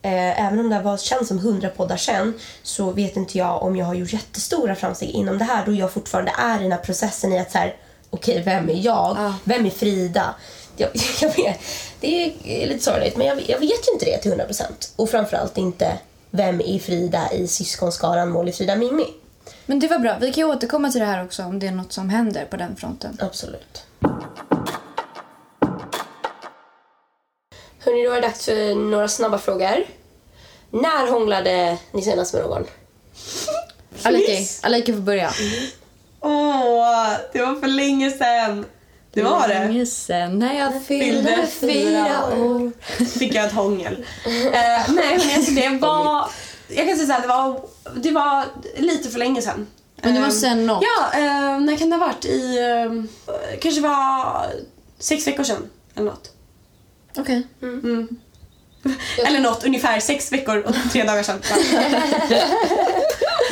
S2: Eh, även om det här var, känns som 100 poddar sen så vet inte jag om jag har gjort jättestora framsteg inom det här då jag fortfarande är i den här processen i att så här, okej, vem är jag? Vem är Frida? Jag, jag vet, det är lite sorgligt, men jag, jag vet ju inte det till 100%. Och framförallt inte vem är Frida i syskonskaran Molly, Frida, Mimmi.
S1: Men det var bra. Vi kan ju återkomma till det här också om det är något som händer på den fronten.
S2: Absolut. Hörni, då är det dags för några snabba frågor. När hånglade ni senast med någon?
S1: Aliki, Aliki får börja.
S3: Åh, det var för länge sedan. Det var det.
S1: Länge sen när jag fyllde
S3: Fyllde
S1: fyra år.
S3: Fick jag ett hångel. Eh, nej, men alltså det var... Jag kan säga så här, det var, det var lite för länge sedan.
S1: Men du
S3: Eh,
S1: måste säga något.
S3: Ja, eh, när kan det ha varit? I... Eh, kanske var sex veckor sedan. Eller något.
S1: Okej.
S3: Eller något, ungefär sex veckor och tre dagar sedan.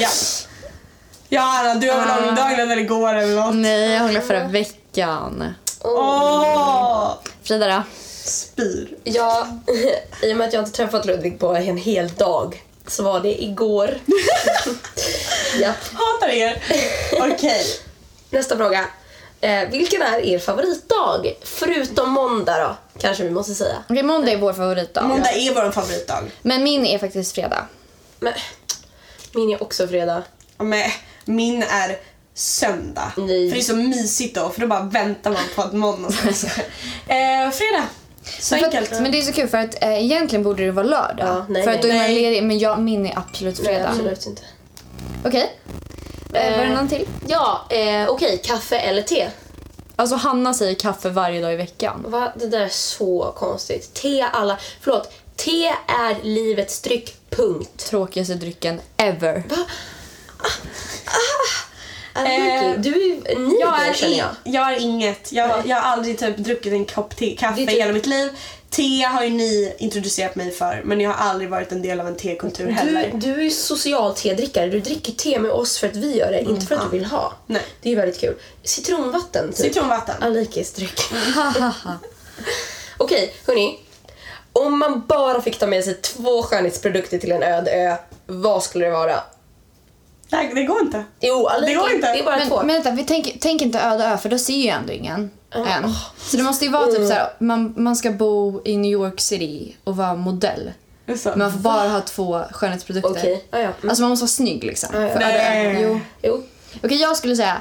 S3: ja. Ja, Anna, du har väl
S1: Ah.
S3: hånglat eller igår eller något?
S1: Nej, jag hånglade förra veckan.
S3: Åh!
S1: Frida då?
S3: Spyr.
S2: Ja, i och med att jag inte träffat Ludvig på en hel dag så var det igår. ja.
S3: Hatar er. Okej.
S2: Nästa fråga. Eh, vilken är er favoritdag? Förutom måndag då, kanske vi måste säga.
S1: Okej, måndag är vår favoritdag.
S3: Måndag är vår favoritdag.
S1: Men min är faktiskt fredag.
S2: Men, min är också fredag.
S3: Men min är söndag.
S2: Nej.
S3: För det är så mysigt då, för då bara väntar man på att måndag ska eh, Fredag. Så
S1: Men
S3: enkelt.
S1: Att, men det är så kul för att eh, egentligen borde det vara lördag.
S2: Ja, nej,
S1: för att då är
S3: nej.
S1: man ledig. Men jag, min är absolut
S2: Nej,
S1: fredag.
S2: absolut inte.
S1: Okej. Eh, var det någon till?
S2: Ja, eh, okej. Kaffe eller te?
S1: Alltså Hanna säger kaffe varje dag i veckan.
S2: Va? Det där är så konstigt. Te alla... Förlåt. Te är livets dryck. Punkt.
S1: Tråkigaste drycken ever.
S2: Aliki, du är ju
S3: Jag är,
S2: känner jag.
S3: jag är inget. Jag, jag har aldrig typ druckit en kopp te, kaffe
S2: är
S3: i
S2: typ-
S3: hela mitt liv. Te har ju ni introducerat mig för, men jag har aldrig varit en del av en tekultur
S2: Du,
S3: heller.
S2: du är ju social tedrickare. Du dricker te med oss för att vi gör det, inte för att du vill ha.
S3: Nej.
S2: Det är ju väldigt kul. Citronvatten, typ.
S3: Citronvatten.
S2: Alikis dryck. Okej, hörni. Om man bara fick ta med sig två skönhetsprodukter till en öde ö, vad skulle det vara?
S3: Nej, det går inte.
S2: Jo,
S3: Det går inte.
S2: det är bara
S1: Men,
S2: två.
S1: men vänta, vi tänk, tänk inte öde ö för då ser ju ändå ingen än. Så det måste ju vara typ såhär, man, man ska bo i New York City och vara modell. Men man får bara ha två skönhetsprodukter.
S2: Okej, ja, ja. Mm.
S1: Alltså man måste vara snygg liksom.
S2: Ja, ja.
S1: Ö.
S3: Nej.
S1: Jo.
S2: Jo.
S1: Okej, jag skulle säga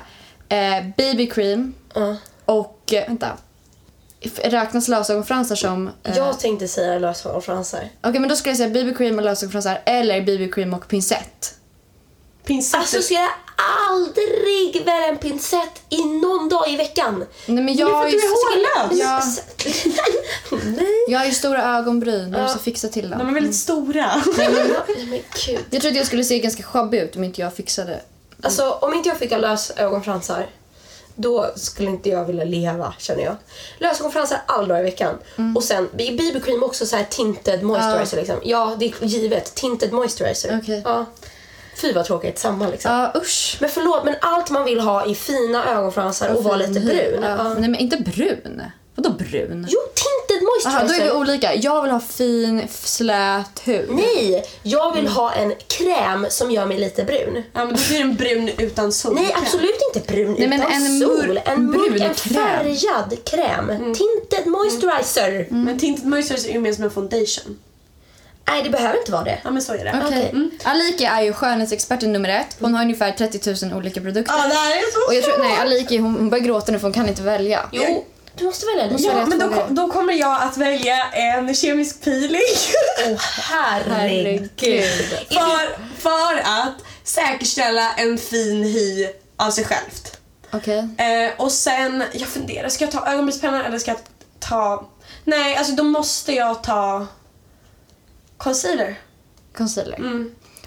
S1: eh, BB cream
S2: Ja.
S1: och, eh, vänta. Räknas lösögonfransar som... Eh,
S2: Jag tänkte säga lösögonfransar.
S1: Okej, men då skulle jag säga BB cream och lösögonfransar eller BB cream och pincett.
S3: Pincett.
S2: Alltså ska jag aldrig välja en pincett i någon dag i veckan?
S1: Nej, men
S3: är
S1: jag
S3: att
S1: ju,
S3: du är hårlös.
S1: Ja. Jag har ju stora ögonbryn. Jag måste fixa till
S3: De
S1: dem.
S3: är väldigt stora.
S2: Nej men gud.
S1: Jag trodde jag skulle se ganska sjabbig ut om inte jag fixade.
S2: Alltså om inte jag fick ha lösögonfransar då skulle inte jag vilja leva känner jag. Lösögonfransar alla dagar i veckan. Och sen BB cream också så här tinted moisturizer liksom. Ja det är givet. Tinted moisturizer.
S1: Okej.
S2: Ja. Fy vad tråkigt, samma liksom.
S1: Ja, usch.
S2: Men förlåt men allt man vill ha är fina ögonfransar och, vara lite brun.
S1: Ja. Nej, men inte brun. Vadå brun?
S2: Jo, tinted
S1: Jaha, då är vi
S2: moisturizer.
S1: olika. Jag vill ha fin, slät hud.
S2: Nej, jag vill ha en kräm som gör mig lite brun.
S3: Ja, men då blir den brun utan sol.
S2: Nej, absolut inte brun
S1: Nej, men
S2: utan
S1: en
S2: sol. en mörk,
S1: brun
S2: en
S1: kräm.
S2: färgad kräm. Tinted moisturizer.
S3: Men tinted moisturizer är ju mer som en foundation.
S2: Nej, det behöver inte vara det.
S3: Ja, men så är det.
S1: Okej.
S2: Okej.
S1: Alika är ju skönhetsexperten nummer ett. Hon har ungefär 30 000 olika produkter.
S3: Ja, det här är så
S1: Och jag tror, nej, Aliki hon, hon börjar gråta nu för hon kan inte välja.
S2: Jo, du måste välja.
S1: Måste
S3: Ja,
S1: välja
S3: men då, kom- då kommer jag att välja en kemisk peeling.
S2: Åh, herregud.
S3: för, för att säkerställa en fin hy av sig självt.
S1: Okej.
S3: Eh, och sen, jag funderar, ska jag ta ögonbrynspenna eller ska jag ta... Nej, alltså då måste jag ta concealer.
S1: Concealer.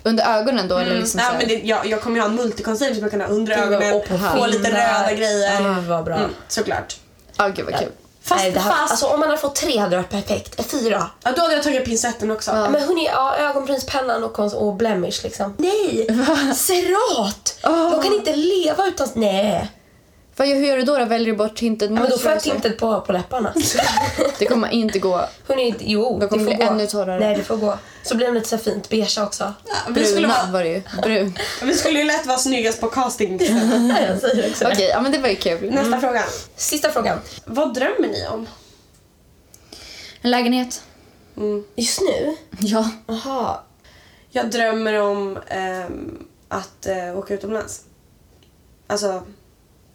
S1: Under ögonen då eller liksom
S3: ja, men det, jag, jag kommer ju ha en multiconcealer som jag kan ha under
S2: Gud,
S3: ögonen,
S2: och på
S3: få lite röda grejer.
S2: Gud vad bra.
S3: Mm, såklart.
S1: Ja, gud vad kul.
S3: Fast,
S2: Nej, det här,
S3: fast
S2: alltså, om man hade fått tre hade det varit perfekt. Eh, Fyra.
S3: ja, då hade jag tagit pincetten också.
S2: Men hörni, ja, ögonbrynspennan och, och blemish liksom. Nej! Cerat! Jag kan inte leva utan... Nej.
S1: Vad gör, hur gör du då? då? Väljer du bort tinted
S2: Ja, men då får jag tintet på, på läpparna.
S1: Det kommer inte gå.
S2: Hörrni, jo,
S1: Då kommer
S2: det
S1: det
S2: får gå.
S1: bli ännu torrare.
S2: Nej, det får gå. Så blir den lite så fint beige också.
S3: Vi skulle,
S1: Brunad
S3: vara,
S1: var det ju. Brun.
S3: vi skulle ju lätt vara snyggast på casting.
S2: jag säger också det.
S1: Okej, ja men det var ju kul.
S3: Nästa fråga.
S2: Sista frågan.
S3: Vad drömmer ni om?
S1: En lägenhet.
S2: Just nu?
S1: Ja.
S2: Aha.
S3: Jag drömmer om ehm, att eh, åka utomlands. Alltså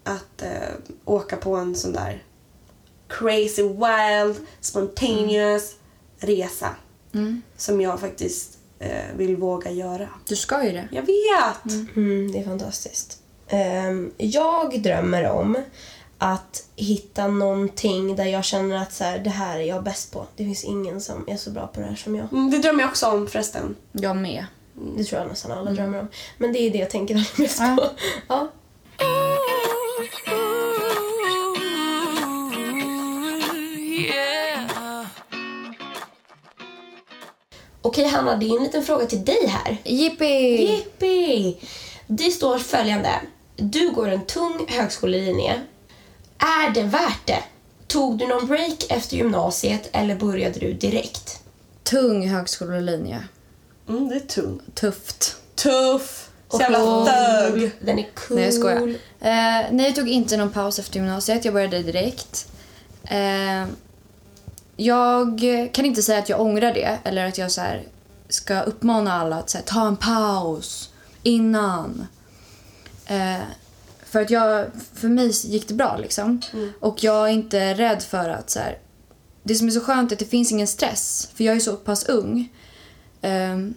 S3: att eh, åka på en sån där crazy, wild, spontaneous resa. Som jag faktiskt eh, vill våga göra.
S1: Du ska ju det.
S3: Jag vet!
S2: Mm, det är fantastiskt. Ehm, jag drömmer om att hitta någonting där jag känner att så här, det här är jag bäst på. Det finns ingen som är så bra på det här som jag.
S3: Mm, det drömmer jag också om förresten.
S1: Jag med.
S2: Det tror jag nästan alla drömmer om. Men det är det jag tänker allra mest
S1: Ja.
S2: på. Ja. Okej Hanna, det är en liten fråga till dig här.
S1: Jippi!
S2: Jippi! Det står följande. Du går en tung högskolelinje. Är det värt det? Tog du någon break efter gymnasiet eller började du direkt?
S1: Tung högskolelinje.
S3: Mm, det är tungt.
S1: Tufft.
S3: Tuff. Så
S2: Och
S3: jävla thug.
S2: Den är cool.
S1: Nej, jag skojar. Eh, nej, jag tog inte någon paus efter gymnasiet. Jag började direkt. Eh, jag kan inte säga att jag ångrar det eller att jag så här, ska uppmana alla att här, ta en paus innan. Eh, för att jag, för mig gick det bra liksom. Och jag är inte rädd för att så här, det som är så skönt är att det finns ingen stress. För jag är så pass ung. Ehm,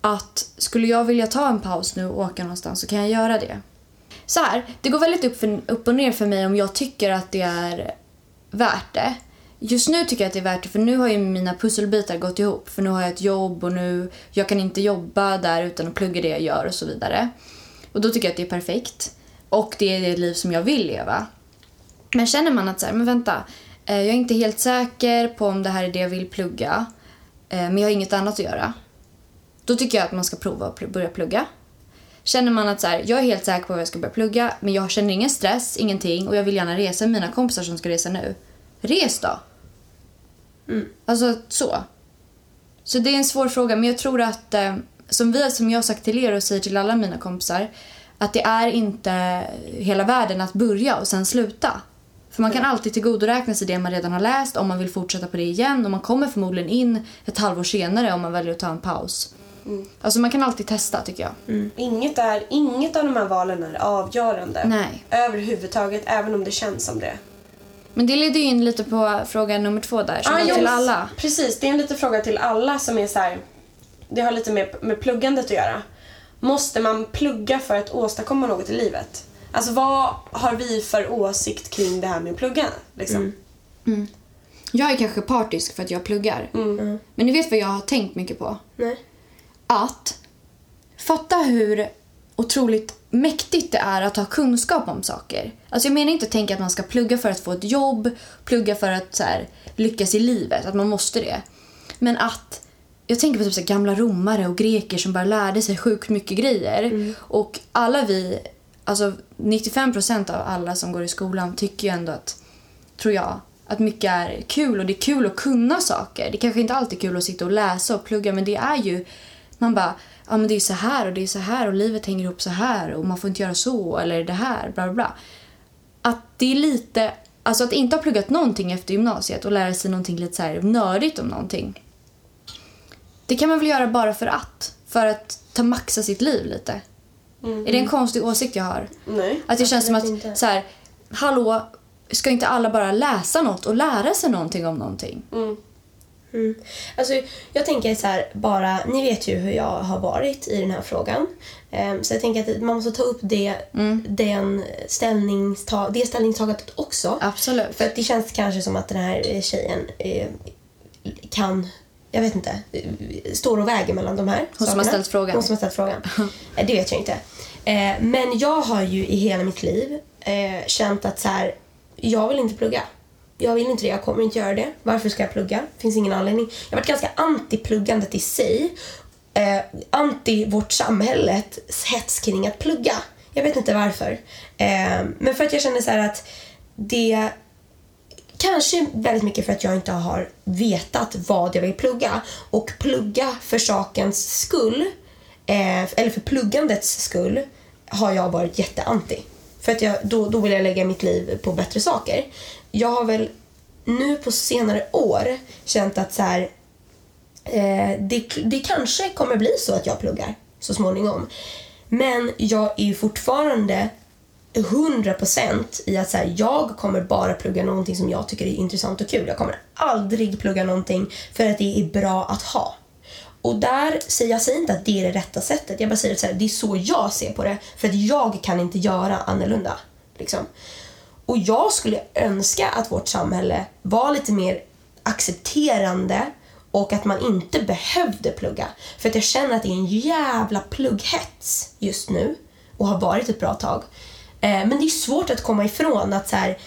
S1: att skulle jag vilja ta en paus nu och åka någonstans så kan jag göra det. Så här, det går väldigt upp, för, upp och ner för mig om jag tycker att det är värt det. Just nu tycker jag att det är värt det för nu har ju mina pusselbitar gått ihop. För nu har jag ett jobb och nu, jag kan inte jobba där utan att plugga det jag gör och så vidare. Och då tycker jag att det är perfekt. Och det är det liv som jag vill leva. Men känner man att så här, men vänta, eh, jag är inte helt säker på om det här är det jag vill plugga. Eh, men jag har inget annat att göra. Då tycker jag att man ska prova att börja plugga. Känner man att så här, jag är helt säker på vad jag ska börja plugga men jag känner ingen stress, ingenting och jag vill gärna resa med mina kompisar som ska resa nu. Res då! Alltså så. Så det är en svår fråga men jag tror att eh, som, vi, som jag har sagt till er och säger till alla mina kompisar att det är inte hela världen att börja och sen sluta. För man kan alltid tillgodoräkna sig det man redan har läst om man vill fortsätta på det igen och man kommer förmodligen in ett halvår senare om man väljer att ta en paus. Alltså man kan alltid testa tycker jag.
S3: Inget, är, inget av de här valen är avgörande.
S1: Nej.
S3: Överhuvudtaget, även om det känns som det.
S1: Men det leder ju in lite på fråga nummer två där, som
S3: Ah, jo,
S1: till alla.
S3: Precis, det är en liten fråga till alla som är så här. Det har lite med, med pluggandet att göra. Måste man plugga för att åstadkomma något i livet? Alltså vad har vi för åsikt kring det här med plugga? Liksom?
S1: Jag är kanske partisk för att jag pluggar. Men ni vet vad jag har tänkt mycket på?
S2: Nej.
S1: Att fatta hur otroligt mäktigt det är att ha kunskap om saker. Alltså jag menar inte att tänka att man ska plugga för att få ett jobb, plugga för att så här, lyckas i livet, att man måste det. Men att jag tänker på typ så gamla romare och greker som bara lärde sig sjukt mycket grejer. Och alla vi, alltså 95% av alla som går i skolan tycker ju ändå att, tror jag, att mycket är kul och det är kul att kunna saker. Det kanske inte alltid är kul att sitta och läsa och plugga men det är ju, man bara, ja men det är så här och det är så här och livet hänger ihop så här och man får inte göra så eller det här, bla bla bla. Att det är lite, alltså att inte ha pluggat någonting efter gymnasiet och lära sig någonting lite så här nördigt om någonting. Det kan man väl göra bara för att, för att ta maxa sitt liv lite. Är det en konstig åsikt jag har?
S3: Nej.
S1: Att det känns som att,
S2: inte.
S1: så här, hallå, ska inte alla bara läsa något och lära sig någonting om någonting?
S2: Mm. Alltså, jag tänker så här, bara, ni vet ju hur jag har varit i den här frågan. Ehm, så jag tänker att man måste ta upp det, den ställningstag- det ställningstagandet också.
S1: Absolut.
S2: För att det känns kanske som att den här tjejen eh, kan, jag vet inte, eh, står och väger mellan de här
S1: Hon som
S2: sakerna.
S1: har ställt frågan.
S2: Hon som har ställt frågan. Eh, det vet jag inte. Eh, men jag har ju i hela mitt liv eh, känt att så här, jag vill inte plugga. Jag vill inte det, jag kommer inte göra det. Varför ska jag plugga? finns ingen anledning. Jag har varit ganska anti-pluggandet i sig. Eh, anti vårt samhälles hets kring att plugga. Jag vet inte varför. Eh, men för att jag känner så här att det Kanske väldigt mycket för att jag inte har vetat vad jag vill plugga. Och plugga för sakens skull, eh, eller för pluggandets skull, har jag varit jätteanti. För att jag, då, då vill jag lägga mitt liv på bättre saker. Jag har väl nu på senare år känt att så här, eh, det, det kanske kommer bli så att jag pluggar så småningom. Men jag är fortfarande 100% i att så här, jag kommer bara plugga någonting som jag tycker är intressant och kul. Jag kommer aldrig plugga någonting för att det är bra att ha. Och där säger jag säger inte att det är det rätta sättet. Jag bara säger att så här, det är så jag ser på det. För att jag kan inte göra annorlunda. Liksom. Och jag skulle önska att vårt samhälle var lite mer accepterande och att man inte behövde plugga. För att jag känner att det är en jävla plugghets just nu och har varit ett bra tag. Eh, men det är svårt att komma ifrån att så här,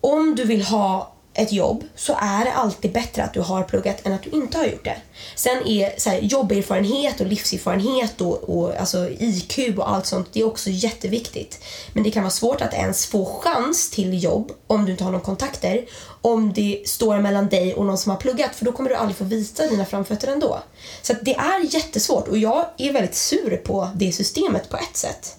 S2: om du vill ha ett jobb så är det alltid bättre att du har pluggat än att du inte har gjort det. Sen är så här, jobberfarenhet och livserfarenhet och, och alltså IQ och allt sånt, det är också jätteviktigt. Men det kan vara svårt att ens få chans till jobb om du inte har några kontakter. Om det står mellan dig och någon som har pluggat för då kommer du aldrig få visa dina framfötter ändå. Så att det är jättesvårt och jag är väldigt sur på det systemet på ett sätt.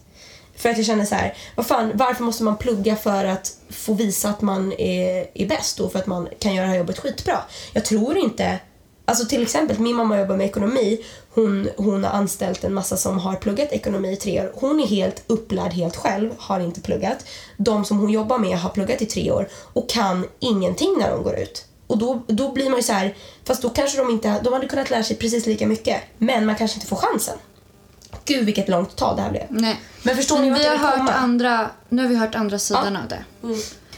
S2: För att jag känner så här, vad fan, varför måste man plugga för att få visa att man är, är bäst och för att man kan göra det här jobbet skitbra? Jag tror inte, alltså till exempel min mamma jobbar med ekonomi, hon, hon har anställt en massa som har pluggat ekonomi i tre år. Hon är helt upplärd helt själv, har inte pluggat. De som hon jobbar med har pluggat i tre år och kan ingenting när de går ut. Och då, då blir man ju så här, fast då kanske de inte, de hade kunnat lära sig precis lika mycket, men man kanske inte får chansen. Gud vilket långt tal det här blev.
S1: Nej.
S2: Men förstår ni vart
S1: vi har hört
S2: komma?
S1: andra, Nu har vi hört andra sidan
S2: Ja.
S1: av det.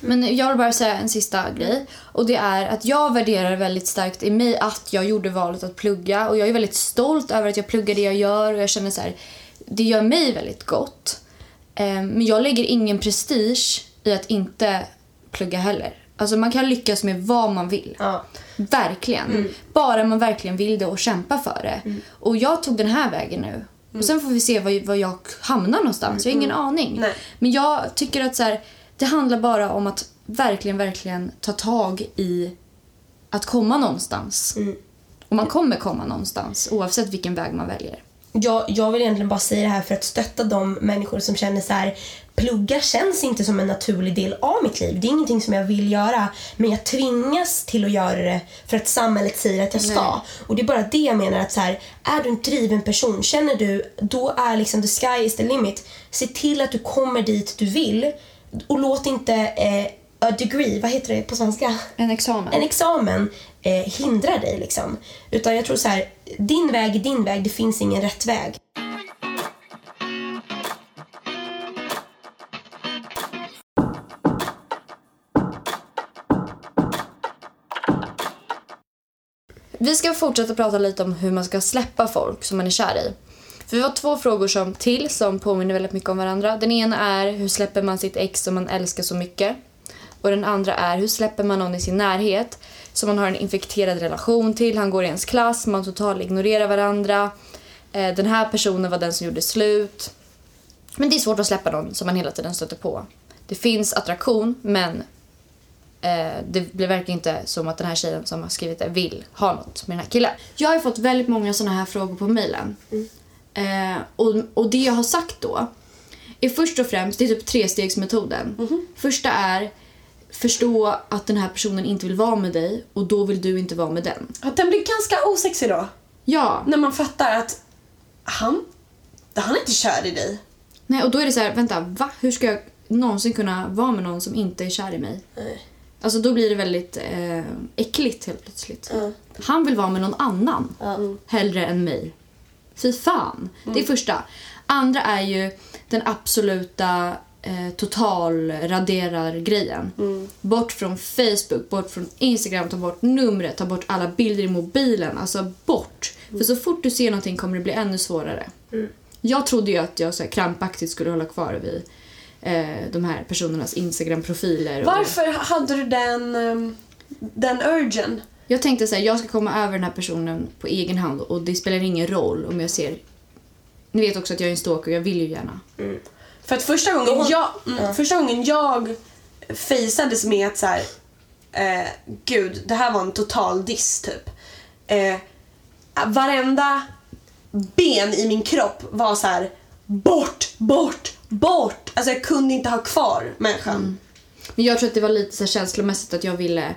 S1: Men jag vill bara säga en sista grej. Och det är att jag värderar väldigt starkt i mig att jag gjorde valet att plugga. Och jag är väldigt stolt över att jag pluggar det jag gör. Och jag känner så här, det gör mig väldigt gott. Eh, Men jag lägger ingen prestige i att inte plugga heller. Alltså man kan lyckas med vad man vill.
S2: Ja.
S1: Verkligen. Bara man verkligen vill det och kämpar för det. Och jag tog den här vägen nu. Och sen får vi se var, var jag hamnar någonstans. Jag har ingen aning.
S3: Nej.
S1: Men jag tycker att så här, det handlar bara om att verkligen, verkligen ta tag i att komma någonstans. Och man kommer komma någonstans oavsett vilken väg man väljer.
S2: jag, jag vill egentligen bara säga det här för att stötta de människor som känner så här plugga känns inte som en naturlig del av mitt liv. Det är ingenting som jag vill göra men jag tvingas till att göra det för att samhället säger att jag ska.
S1: Nej.
S2: Och det är bara det jag menar att så här, är du en driven person, känner du, då är liksom the sky is the limit. Se till att du kommer dit du vill och låt inte eh, a degree, vad heter det på svenska?
S1: En examen.
S2: en examen eh, hindrar dig. Liksom. Utan jag tror så här, din väg är din väg, det finns ingen rätt väg.
S1: Vi ska fortsätta prata lite om hur man ska släppa folk som man är kär i. För vi har två frågor som till som påminner väldigt mycket om varandra. Den ena är hur släpper man sitt ex som man älskar så mycket? Och den andra är hur släpper man någon i sin närhet som man har en infekterad relation till, han går i ens klass, man totalt ignorerar varandra. Eh, den här personen var den som gjorde slut. Men det är svårt att släppa någon som man hela tiden stöter på. Det finns attraktion men det blir verkligen inte som att den här tjejen som har skrivit det vill ha något med den här killen. Jag har fått väldigt många såna här frågor på mejlen. Eh, och, och det jag har sagt då är först och främst, det är typ trestegsmetoden. Första är förstå att den här personen inte vill vara med dig och då vill du inte vara med den.
S3: Att den blir ganska osexig då.
S1: Ja,
S3: När man fattar att han, han är inte kär i dig.
S1: nej och då är det så här, vänta, va? Hur ska jag någonsin kunna vara med någon som inte är kär i mig? Alltså då blir det väldigt eh, äckligt helt plötsligt. Han vill vara med någon annan hellre än mig. Fy fan. Det är första. Andra är ju den absoluta eh, totalraderar-grejen. Bort från Facebook, bort från Instagram, ta bort numret, ta bort alla bilder i mobilen. Alltså bort. För så fort du ser någonting kommer det bli ännu svårare. Jag trodde ju att jag så här krampaktigt skulle hålla kvar vid de här personernas Instagram-profiler. och-
S3: Varför hade du den, ehm, den urgen?
S1: Jag tänkte så här, jag ska komma över den här personen på egen hand och det spelar ingen roll om jag ser... Ni vet också att jag är en stalker, jag vill ju gärna.
S3: För att första gången
S2: Då-
S3: jag, mm, första gången jag faceades med att så här, eh, gud, det här var en total diss typ. Eh, varenda ben i min kropp var så här bort, bort, bort. Alltså jag kunde inte ha kvar människan.
S1: Men jag tror att det var lite så här känslomässigt att jag ville...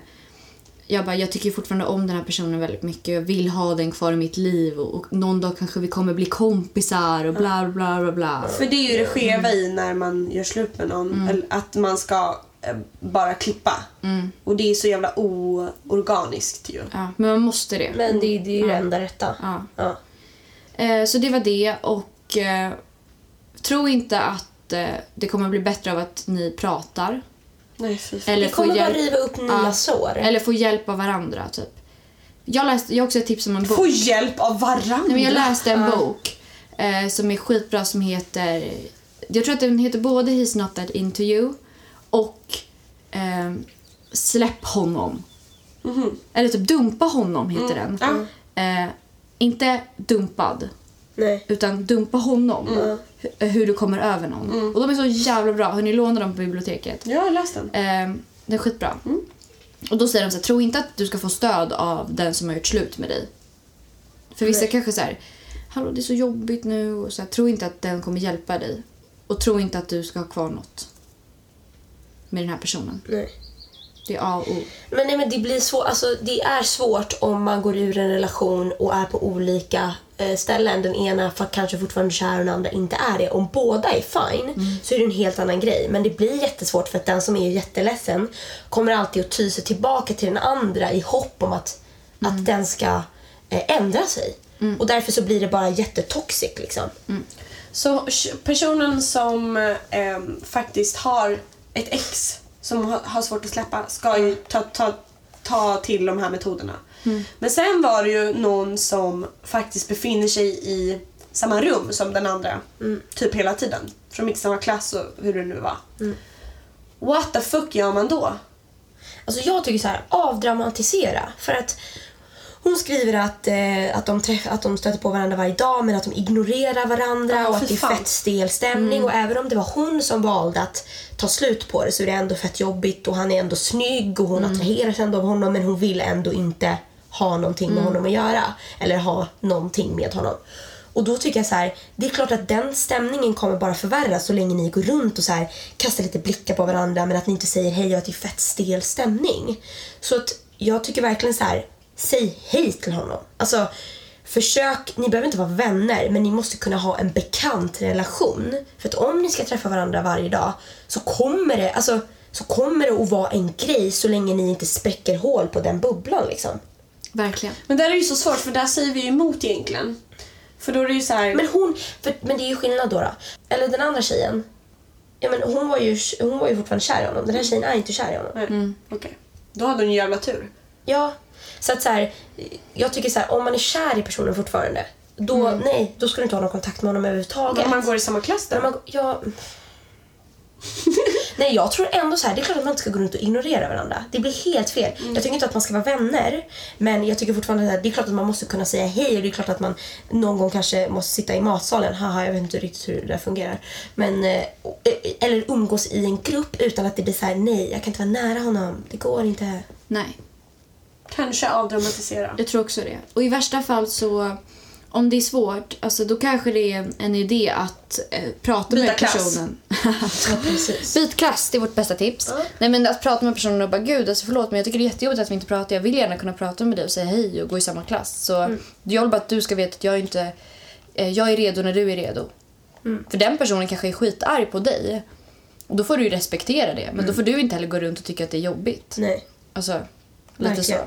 S1: Jag bara, jag tycker fortfarande om den här personen väldigt mycket. Jag vill ha den kvar i mitt liv och, och någon dag kanske vi kommer bli kompisar och bla bla bla bla.
S3: För det är ju det skeva i när man gör slut med någon. Eller att man ska eh, bara klippa. Och det är så jävla oorganiskt ju.
S1: Ja, men man måste det.
S2: Men det, det är ju det enda rätta.
S1: Ja.
S2: Ja.
S1: Eh, så det var det och eh, tro inte att eh, det kommer bli bättre av att ni pratar.
S3: Nej.
S1: Eller
S2: Det kommer
S1: får
S2: bara riva upp nya
S1: Ja.
S2: sår.
S1: Eller få hjälp av varandra typ. Jag, läste, jag har också ett tips om en bok.
S3: Få hjälp av varandra.
S1: Nej, men jag läste en bok eh, som är skitbra som heter... Jag tror att den heter både He's not that into you och eh, Släpp honom. Eller typ Dumpa honom heter den. Eh, inte dumpad,
S2: Nej.
S1: utan Dumpa honom. Hu- Hur du kommer över någon. Och de är så jävla bra. Har ni lånat dem på biblioteket?
S3: Jag har läst den.
S1: Eh, den är skitbra. Och då säger de så här, tro inte att du ska få stöd av den som har gjort slut med dig. För vissa kanske så här, hallå det är så jobbigt nu och så här, tro inte att den kommer hjälpa dig. Och tro inte att du ska ha kvar något med den här personen.
S2: Nej.
S1: Det är A och O.
S2: Men, nej, men det blir svårt. Alltså, det är svårt om man går ur en relation och är på olika ställen. Den ena för kanske fortfarande kär och den andra inte är det. Om båda är fine så är det en helt annan grej. Men det blir jättesvårt för att den som är jätteledsen kommer alltid att ty sig tillbaka till den andra i hopp om att, att den ska eh, ändra sig. Och därför så blir det bara jättetoxic liksom.
S3: Så sh- personen som eh, faktiskt har ett ex som ha, har svårt att släppa ska ju ta, ta, ta till de här metoderna. Men sen var det ju någon som faktiskt befinner sig i samma rum som den andra. Typ hela tiden. Från mitt samma klass och hur det nu var. What the fuck gör man då?
S2: Alltså jag tycker så här, avdramatisera. För att hon skriver att, eh, att, de träff, att de stöter på varandra varje dag men att de ignorerar varandra
S3: Ja,
S2: och att det är
S3: fan.
S2: fett stel stämning. Och även om det var hon som valde att ta slut på det så är det ändå fett jobbigt och han är ändå snygg och hon attraheras ändå av honom men hon vill ändå inte ha någonting med honom att göra. Eller ha någonting med honom. Och då tycker jag så här, det är klart att den stämningen kommer bara förvärras så länge ni går runt och så här, kastar lite blickar på varandra men att ni inte säger hej och att det är fett stel stämning. Så att jag tycker verkligen så här, säg hej till honom. Alltså, försök, ni behöver inte vara vänner men ni måste kunna ha en bekant relation. För att om ni ska träffa varandra varje dag så kommer det, alltså, så kommer det att vara en grej så länge ni inte spräcker hål på den bubblan liksom.
S1: Verkligen.
S3: Men där är det ju så svårt för där säger vi ju emot egentligen. För då är det ju så här...
S2: Men hon, för, men det är ju skillnad då, då. Eller den andra tjejen. Ja, men hon, var ju, hon var ju fortfarande kär i honom. Den här tjejen är inte kär i honom.
S3: Nej, Okej. Då hade hon ju jävla tur.
S2: Ja, så att så här, jag tycker så här, om man är kär i personen fortfarande, då, nej, då ska du inte ha någon kontakt med honom överhuvudtaget.
S3: Om man går i samma klass då?
S2: Man, ja, nej, jag tror ändå så här, det är klart att man inte ska gå runt och ignorera varandra. Det blir helt fel. Jag tycker inte att man ska vara vänner, men jag tycker fortfarande att det är klart att man måste kunna säga hej och det är klart att man någon gång kanske måste sitta i matsalen. Haha, jag vet inte riktigt hur det där fungerar. Men, eh, eller umgås i en grupp utan att det blir så här, nej, jag kan inte vara nära honom. Det går inte.
S1: Nej,
S3: Kanske avdramatisera.
S1: jag tror också det. Och i värsta fall så, om det är svårt, alltså då kanske det är en idé att eh, prata
S3: Byta
S1: med
S3: klass.
S1: personen.
S2: Ja, precis.
S1: Byt klass, det är vårt bästa tips. Nej men att prata med personen och bara gud alltså förlåt men jag tycker det är jättejobbigt att vi inte pratar. Jag vill gärna kunna prata med dig och säga hej och gå i samma klass. Så jag vill bara att du ska veta att jag är inte, eh, jag är redo när du är redo. För den personen kanske är skitarg på dig. Och då får du ju respektera det. Men då får du inte heller gå runt och tycka att det är jobbigt.
S2: Nej,
S1: Alltså, lite
S2: verkligen.
S1: så.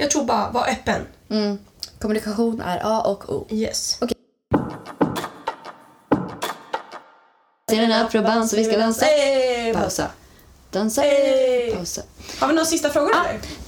S2: Jag tror bara, var öppen.
S1: Mm. Kommunikation är A och O.
S2: Yes.
S1: Ser den här proban så vi ska dansa.
S3: Hey,
S1: Pausa. Dansa.
S3: Hey.
S1: Pausa.
S3: Har vi några sista frågor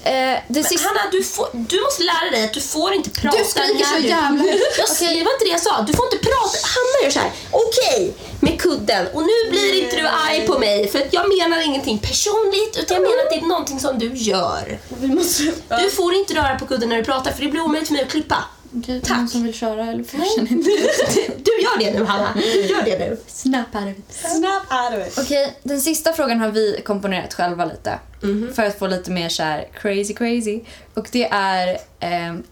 S3: eller?
S1: Eh, det sista...
S2: Hanna, du, får, du måste lära dig att du får inte prata
S1: Du skriker så
S2: du...
S1: jävla.
S2: Jag säger, det var inte det jag sa. Du får inte prata. Hanna gör så här. okej, med kudden. Och nu blir inte du arg på mig för att jag menar ingenting personligt utan jag menar att det är någonting som du gör.
S3: Måste...
S2: Du får inte röra på kudden när du pratar för det blir omöjligt för mig att klippa.
S1: Okej,
S2: Tack.
S1: Någon som vill köra eller jag känner inte.
S2: Du gör det nu Hanna. Du gör det nu.
S1: Snap out of it.
S3: Snap out of it.
S1: Okej, den sista frågan har vi komponerat själva lite. För att få lite mer så här crazy crazy. Och det är ehm,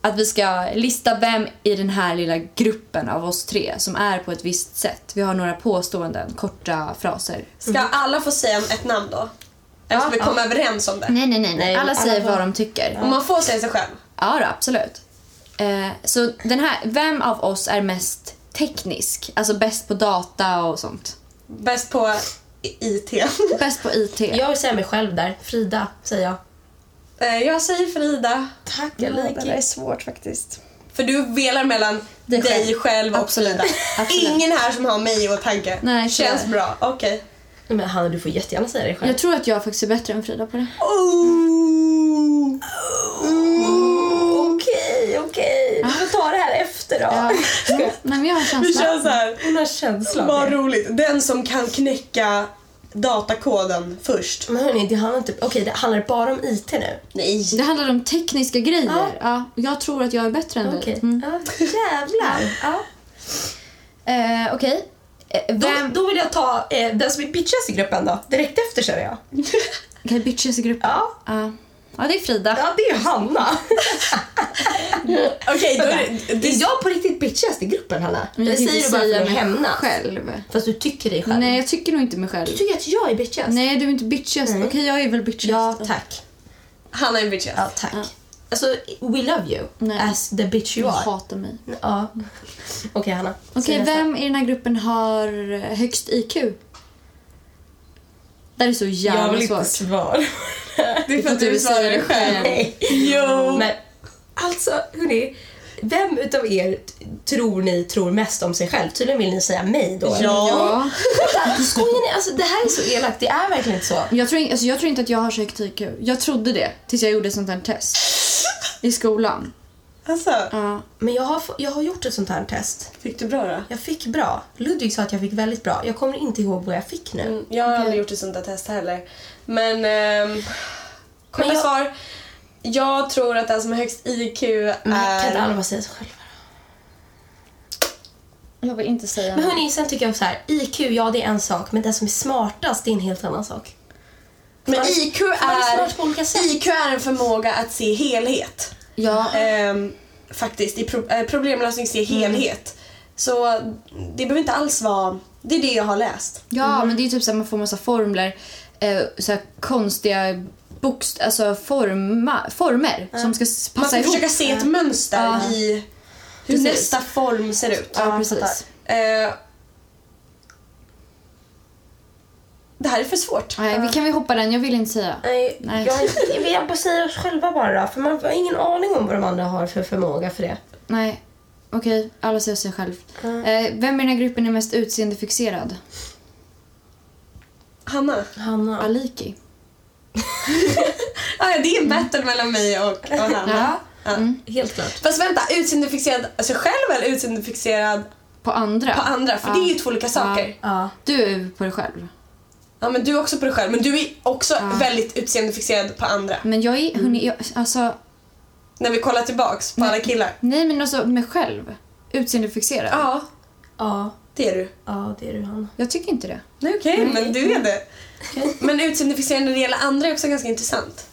S1: att vi ska lista vem i den här lilla gruppen av oss tre som är på ett visst sätt. Vi har några påståenden, korta fraser.
S3: Ska alla få säga ett namn då? Eller ska vi komma överens om det?
S1: Nej, nej, nej. nej. Alla
S2: alla
S1: säger
S2: får-
S1: vad de tycker.
S3: Och man får säga sig själv.
S1: Ja, då, absolut. Eh, så den här, vem av oss är mest teknisk? Alltså bäst på data och sånt.
S3: Bäst på IT.
S1: Bäst på IT.
S2: Jag vill säga mig själv där. Frida, säger jag.
S3: Eh, Jag säger Frida.
S2: Tack,
S3: Ja,
S2: jag
S3: det
S2: liker
S3: där är svårt faktiskt. För du velar mellan
S1: Dig
S3: dig
S1: själv.
S3: själv, och
S1: Absolut.
S3: Frida.
S1: Absolut.
S3: Ingen här som har mig i åtanke.
S1: Nej,
S3: Känns bra. Okej.
S2: Men Hanna, du får jättegärna säga dig själv.
S1: Jag tror att jag faktiskt är bättre än Frida på det.
S3: Oh.
S2: Okej, okej. Vi får ta det här efter då.
S1: Ja. Nej, men jag har
S3: Vi
S1: känsla.
S3: kör så här.
S2: Hon har känsla.
S3: Vad roligt. Den som kan knäcka datakoden först.
S2: Men hörni, det handlar inte... Okej, det handlar bara om IT nu.
S3: Nej.
S1: Det handlar om tekniska grejer.
S2: Ja.
S1: Ja. jag tror att jag är bättre än
S2: Okej.
S1: dig. Mm.
S2: Ja, jävlar. Ja.
S1: Eh, Okej. Eh,
S2: Då,
S1: Vem...
S2: då vill jag ta eh, den som är bitchigast i gruppen då. Direkt efter känner jag.
S1: Okej, bitches i gruppen.
S2: Ja.
S1: Ja. Ja, det är Frida.
S2: Ja, det är Hanna.
S3: Okej, då är det...
S2: Det är jag på riktigt bitchigast i gruppen, Hanna.
S1: Men jag kan
S2: säger
S1: inte
S2: du bara för att hämnas?
S1: själv.
S2: Fast du tycker dig själv.
S1: Nej, jag tycker nog inte mig själv.
S2: Du tycker att jag är bitchigast?
S1: Nej, du är inte bitchigast. Okej, jag är väl bitchigast.
S2: Ja, tack.
S3: Hanna är en bitch.
S2: Ja, tack. Alltså, we love you
S1: Nej.
S2: as the bitch you
S1: Jag
S2: are.
S1: hatar mig.
S2: Ja. Okej, Hanna.
S1: Okej,
S2: nästa.
S1: vem i den här gruppen har högst IQ? Det är så jävla svårt.
S2: svara.
S3: Det är för att du svarar
S1: säga
S3: det själv.
S2: Nej.
S3: Jo.
S2: Men alltså, hörni. Vem utav er tror ni tror mest om sig själv? Tydligen vill ni säga mig då.
S3: Ja.
S2: Skojar ni? Alltså, det här är så elakt. Det är verkligen inte så.
S1: Jag tror, alltså, jag tror inte att jag har så högt IQ. Jag trodde det tills jag gjorde ett sånt här test. I skolan.
S3: Alltså,
S1: Ja.
S2: Men jag har, jag har gjort ett sånt här test.
S3: fick du bra då?
S2: Jag fick bra. Ludvig sa att jag fick väldigt bra. Jag kommer inte ihåg vad jag fick nu.
S3: Mm, Jag har aldrig gjort ett sånt där test heller. Men... ehm, korta
S2: Men jag-
S3: svar. Jag tror att den som har högst IQ
S2: Men kan inte alla
S3: är...
S2: bara säga sig själva?
S1: Jag vill inte säga
S2: Men hörni, sen tycker jag så här. IQ, ja det är en sak. Men den som är smartast, det är en helt annan sak.
S3: Men
S2: Man-
S3: IQ
S2: är
S3: är...
S2: smart på olika sätt.
S3: IQ är en förmåga att se helhet.
S1: Ja.
S3: Ehm, faktiskt. I pro- eh, problemlösning se helhet. Så det behöver inte alls vara... Det är det jag har läst.
S1: Ja, men det är ju typ så här, man får massa formler, eh, så här konstiga bokst, alltså forma, former som ska s-
S3: Man
S1: passa
S3: ska
S1: ihop.
S3: försöka se ett mönster
S1: Ja.
S3: i hur
S1: Precis.
S3: nästa form ser ut.
S1: Ja, precis.
S3: Eh, det här är för svårt.
S1: Nej, vi kan vi hoppa den? Jag vill inte säga.
S2: Nej,
S1: Nej.
S2: Jag, bara säga oss själva bara. För man har ingen aning om vad de andra har för förmåga för det.
S1: Nej. Okej, alla säger sig själv. Eh, vem i den här gruppen är mest utseendefixerad?
S3: Hanna.
S2: Hanna.
S1: Aliki.
S3: Ah, ja, det är en battle mellan mig och, och Hanna.
S1: Ja.
S3: Ja.
S2: Helt klart.
S3: Fast vänta, utseendefixerad sig själv eller utseendefixerad
S1: På andra?
S3: på andra? För
S1: Ja.
S3: det är ju två olika saker. Ja.
S2: Ja.
S1: Du är på dig själv.
S3: men du är också på dig själv. Men du är också väldigt utseendefixerad på andra.
S1: Men jag är, hörni, jag, alltså,
S3: När vi kollar tillbaks på alla killar.
S1: nej men alltså mig själv. Utseendefixerad.
S3: Ja,
S2: Ja.
S3: Det är du.
S2: Ja, det är du Hanna.
S1: Jag tycker inte det.
S3: Nej okej, men du är det. Men utseendefixerad när det gäller andra är också ganska intressant.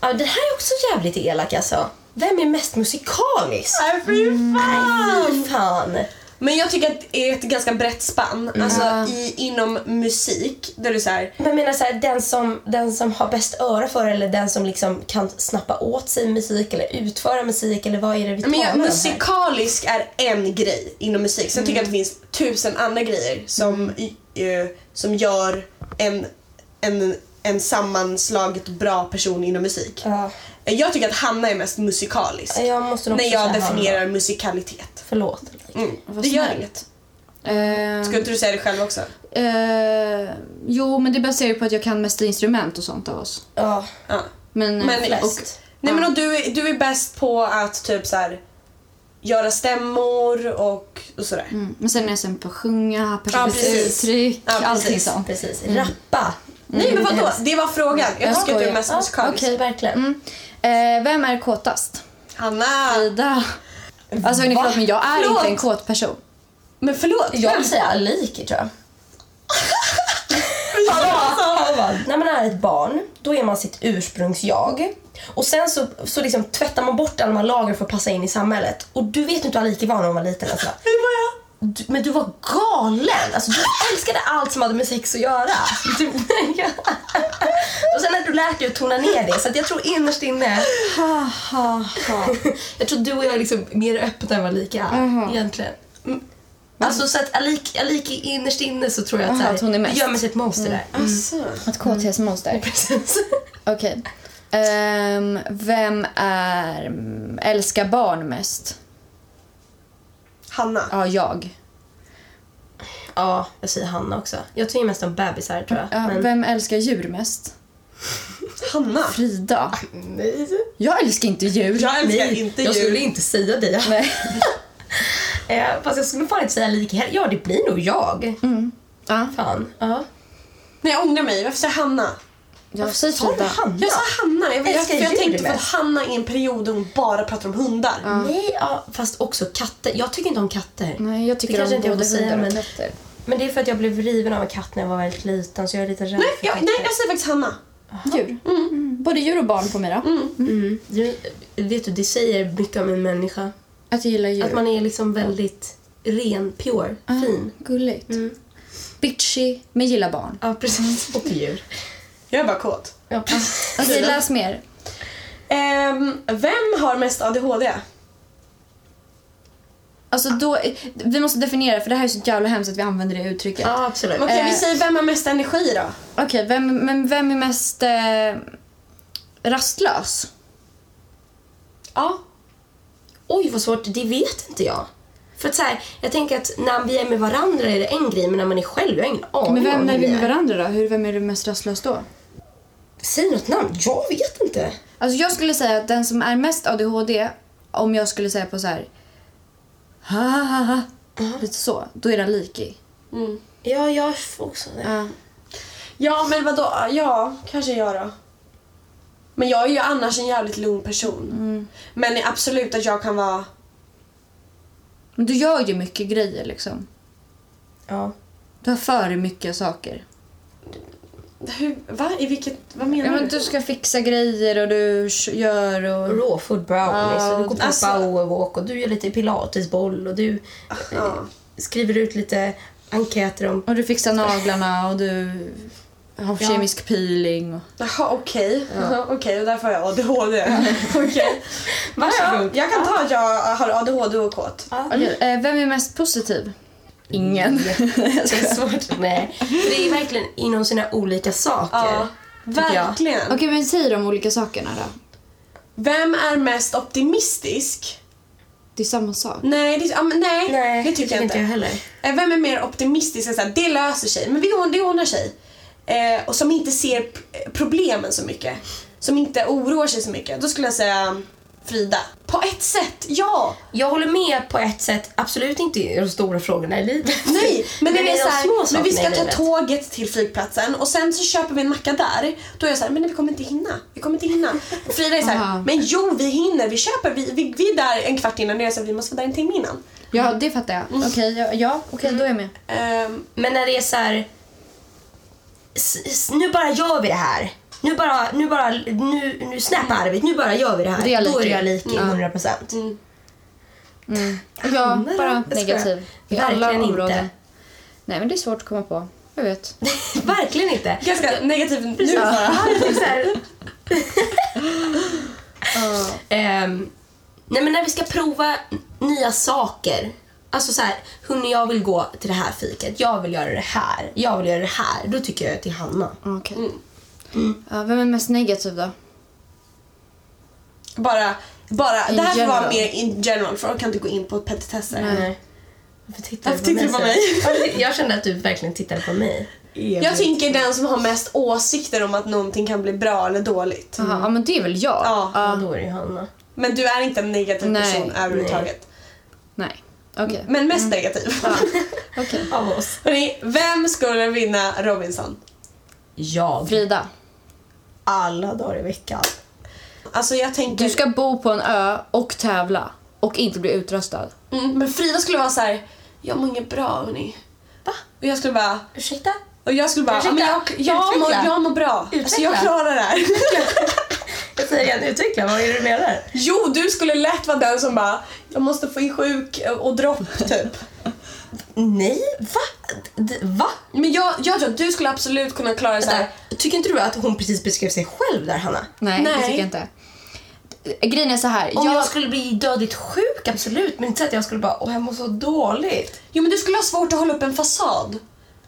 S2: Ja, det här är också jävligt elak alltså. Vem är mest musikalisk?
S3: Nej fy fan!
S2: Fy fan.
S3: Men jag tycker att det är ett ganska brett spann. Alltså i, inom musik. Där du såhär,
S2: Men jag menar så här, den som, den som har bäst öra för eller den som liksom kan snappa åt sig musik eller utföra musik eller vad är det vi
S3: men jag,
S2: om här?
S3: musikalisk är en grej inom musik. Sen tycker jag att det finns tusen andra grejer som, eh, som gör en, en, en sammanslaget bra person inom musik.
S2: Ja,
S3: Jag tycker att Hanna är mest musikalisk.
S2: jag
S3: när jag definierar
S2: Hanna.
S3: musikalitet.
S2: Förlåt.
S3: Mm.
S1: Vad
S3: Det gör inget.
S1: Eh,
S3: Ska inte du säga det själv också?
S1: eh, jo, men det baserar ju på att jag kan mest instrument och sånt av oss.
S2: Ja,
S3: Ja.
S1: Men,
S3: Men,
S2: flest.
S3: och, nej, men och du, är- du är bäst på att typ så här, göra stämmor och, och sådär.
S1: mm, men sen är jag sen på att sjunga, personligt
S3: precis.
S1: uttryck,
S3: Ja,
S1: allting
S3: precis.
S1: sånt.
S2: precis. Rappa.
S3: Nej men vadå? Det var frågan. Jag
S1: Jag
S3: tycker att du är mest
S2: Ja,
S3: musikalisk.
S2: Okej, verkligen.
S1: Mm. Eh, vem är kåtast?
S3: Hanna!
S1: Frida. Alltså hörni, förlåt men jag är
S3: Förlåt.
S1: inte en kåt person.
S3: Men förlåt.
S2: Jag vill säga Aliki tror jag. Hallå, När man är ett barn, då är man sitt ursprungsjag. Och sen så, så liksom tvättar man bort alla de här lagren för att passa in i samhället. Och du vet inte hur Aliki var när hon var liten. Alltså.
S3: Hur var jag?
S2: Du, men du var galen! Alltså, du älskade allt som hade med sex att göra. Du, och sen hade du lärt dig att tona ner det. Så att jag tror innerst inne... jag tror du och jag är liksom mer öppna än vad Alika är. Egentligen. Mm. Alltså så att Aliki, Aliki innerst inne så tror jag att,
S1: Aha, att hon är mest.
S2: gömmer sig ett monster där.
S3: Alltså.
S1: Ett kåthetsmonster.
S2: Precis.
S1: Okej. Ehm, vem är mm, älskar barn mest?
S3: Hanna.
S1: Ja, jag.
S2: Ja, jag säger Hanna också. Jag tycker mest om bebisar tror jag.
S1: Ja,
S2: men...
S1: Vem älskar djur mest?
S3: Hanna.
S1: Frida.
S2: Nej.
S1: Jag älskar inte djur.
S3: Jag älskar
S2: Nej,
S3: inte
S2: jag
S3: djur.
S2: skulle inte säga det.
S1: Nej.
S2: Eh, fast jag skulle fan inte säga heller. Ja, det blir nog jag.
S1: Ja,
S2: Fan. Ja.
S3: Nej, jag ångrar mig. Varför jag Hanna?
S1: Jag säger
S2: Sa du
S1: Frida.
S2: Hanna?
S3: Jag sa Hanna. Jag, jag, för jag
S2: djur
S3: tänkte på att. Hanna är en period då hon bara pratar om hundar.
S2: Nej, ja, fast också katter. Jag tycker inte om katter.
S1: Nej, jag tycker
S2: Det
S1: om
S2: jag
S1: både
S2: får säga,
S1: hundar och
S2: men-
S1: katter.
S2: Men det är för att jag blev riven av en katt när jag var väldigt liten så jag är lite rädd
S3: Nej,
S2: för
S3: jag, nej, jag säger faktiskt Hanna.
S1: Djur. Mm. Både djur och barn på mig då.
S2: Mm. Du, vet du, det säger mycket om en människa.
S1: Att jag gillar djur.
S2: Att man är liksom väldigt ren, pure, fin.
S1: Gulligt. Bitchy, men gillar barn.
S2: Ja, precis. Och djur.
S3: Jag är bara kåt.
S2: Ja,
S1: Okej, läs mer.
S3: Ehm, vem har mest ADHD?
S1: Alltså då, vi måste definiera, för det här är så jävla hemskt att vi använder det uttrycket.
S2: ja absolut.
S3: Okej, vi
S1: Eh.
S3: säger vem har mest energi då?
S1: Okej, vem, men vem är mest eh, rastlös?
S3: Ja.
S2: Oj, vad svårt. Det vet inte jag. För att så här, jag tänker att när vi är med varandra är det en grej, men när man är själv, jag har ingen aning
S1: Men vem är
S2: vi
S1: med varandra då? Hur, vem är du mest rastlös då?
S2: Säg något namn. Jag vet inte.
S1: Alltså jag skulle säga att den som är mest ADHD, om jag skulle säga på så här. Ha, ha, ha, ha, lite så, då är det Liki.
S2: Ja, jag får också det.
S1: Ja.
S3: Ja, men vadå? Ja, kanske jag då. Men jag är ju annars en jävligt lugn person. Men absolut att jag kan vara...
S1: Men du gör ju mycket grejer liksom.
S2: Ja.
S1: Du har för mycket saker.
S3: Hur, va? I vilket... Vad menar
S1: Ja, men
S3: du?
S1: du ska fixa grejer och du gör och...
S2: Raw food brownies
S1: Ja,
S2: och du går på
S3: alltså-
S2: powerwalk och du gör lite pilatesboll och du
S3: Ja.
S2: skriver ut lite enkäter om...
S1: Och du fixar naglarna och du har
S2: Ja.
S1: kemisk peeling. Och...
S3: Jaha, okej. Jaha, Okej, och därför har jag ADHD. Okej.
S2: Varsågod.
S3: Jag kan ta att jag har ADHD och kåt.
S1: Eh, vem är mest positiv? Ingen.
S2: Det är svårt. Nej. För det är verkligen inom sina olika saker.
S3: Ja, verkligen.
S1: Okej, men säg de olika sakerna då.
S3: Vem är mest optimistisk?
S1: Det är samma sak.
S3: Nej, det, ja, men nej,
S2: Nej,
S3: det tycker jag inte.
S2: jag heller.
S3: Eh, Vem är mer optimistisk? Så här, det löser sig, men vi ordnar, det ordnar sig. Eh, och som inte ser problemen så mycket. Som inte oroar sig så mycket. Då skulle jag säga Frida. På ett sätt, ja!
S2: Jag håller med på ett sätt. Absolut inte i de stora frågorna i livet.
S3: Nej, men,
S2: i
S3: det är så här, men vi ska ta tåget till flygplatsen och sen så köper vi en macka där. Då är jag så här, men nej, vi kommer inte hinna. Vi kommer inte hinna. Frida är så här,
S1: Aha.
S3: men jo vi hinner, vi köper, vi, vi, vi är där en kvart innan. Och jag är så här, vi måste vara där en timme innan.
S1: Ja, det fattar jag. Okej, ja, ja okej, då är jag med.
S3: Ehm,
S2: Men när det är så här... Nu bara gör vi det här. Nu bara, nu bara, nu, nu snäpp Arvid, nu bara gör vi det här.
S1: Det är jag
S2: Då är jag lik i
S1: Ja.
S2: 100 procent.
S1: Ja,
S2: Hanna då?
S1: bara negativ. I alla
S2: Verkligen inte.
S1: områden. Nej, men det är svårt att komma på. Jag vet.
S2: Verkligen inte.
S3: ganska negativ nu bara.
S2: Ja, här. Ehm, nej men när vi ska prova nya saker. Alltså så här, hörni jag vill gå till det här fiket, jag vill göra det här, jag vill göra det här. Då tycker jag till Hanna.
S1: Okej. Ja, vem är mest negativ då?
S3: Bara, bara
S1: In
S3: det här får vara mer in general för jag kan inte gå in på petitesser.
S2: Nej. Varför tittar
S3: Varför tittar du på
S2: så? Jag kände att du verkligen tittade på mig.
S3: Jag tänker den som har mest åsikter om att någonting kan bli bra eller dåligt.
S1: Jaha, ja, men det är väl jag.
S3: Ja.
S2: Ja, då är det Hanna.
S3: Men du är inte en negativ
S1: Nej,
S3: person överhuvudtaget.
S1: Nej. Okej.
S3: Men mest negativ.
S1: Okej.
S2: Av oss.
S3: Hörrni, vem skulle vinna Robinson?
S2: Jag.
S1: Frida.
S2: Alla dagar i veckan.
S3: Alltså jag tänker...
S1: Du ska bo på en ö och tävla och inte bli utröstad.
S3: Mm, men Frida skulle vara så här. jag mår inget bra hörni.
S2: Va?
S3: Och jag skulle bara,
S2: Ursäkta?
S3: och jag skulle bara,
S2: Ursäkta?
S3: jag, jag, mår, jag mår bra. Alltså jag klarar det här.
S2: Jag säger igen, utveckla. Vad är det du menar?
S3: jo, du skulle lätt vara den som bara, jag måste få in sjuk och dropp typ.
S2: Nej, va? D- va?
S3: Men jag, jag tror att du skulle absolut kunna klara så här.
S2: Tycker inte du att hon precis beskrev sig själv där, Hanna?
S1: Nej, det
S3: Nej.
S1: tycker jag inte. Grejen är så här.
S2: Om jag,
S1: jag,
S2: skulle bli dödligt sjuk, absolut. Men inte så att jag skulle bara, åh jag mår så dåligt.
S3: Jo men du skulle ha svårt att hålla upp en fasad.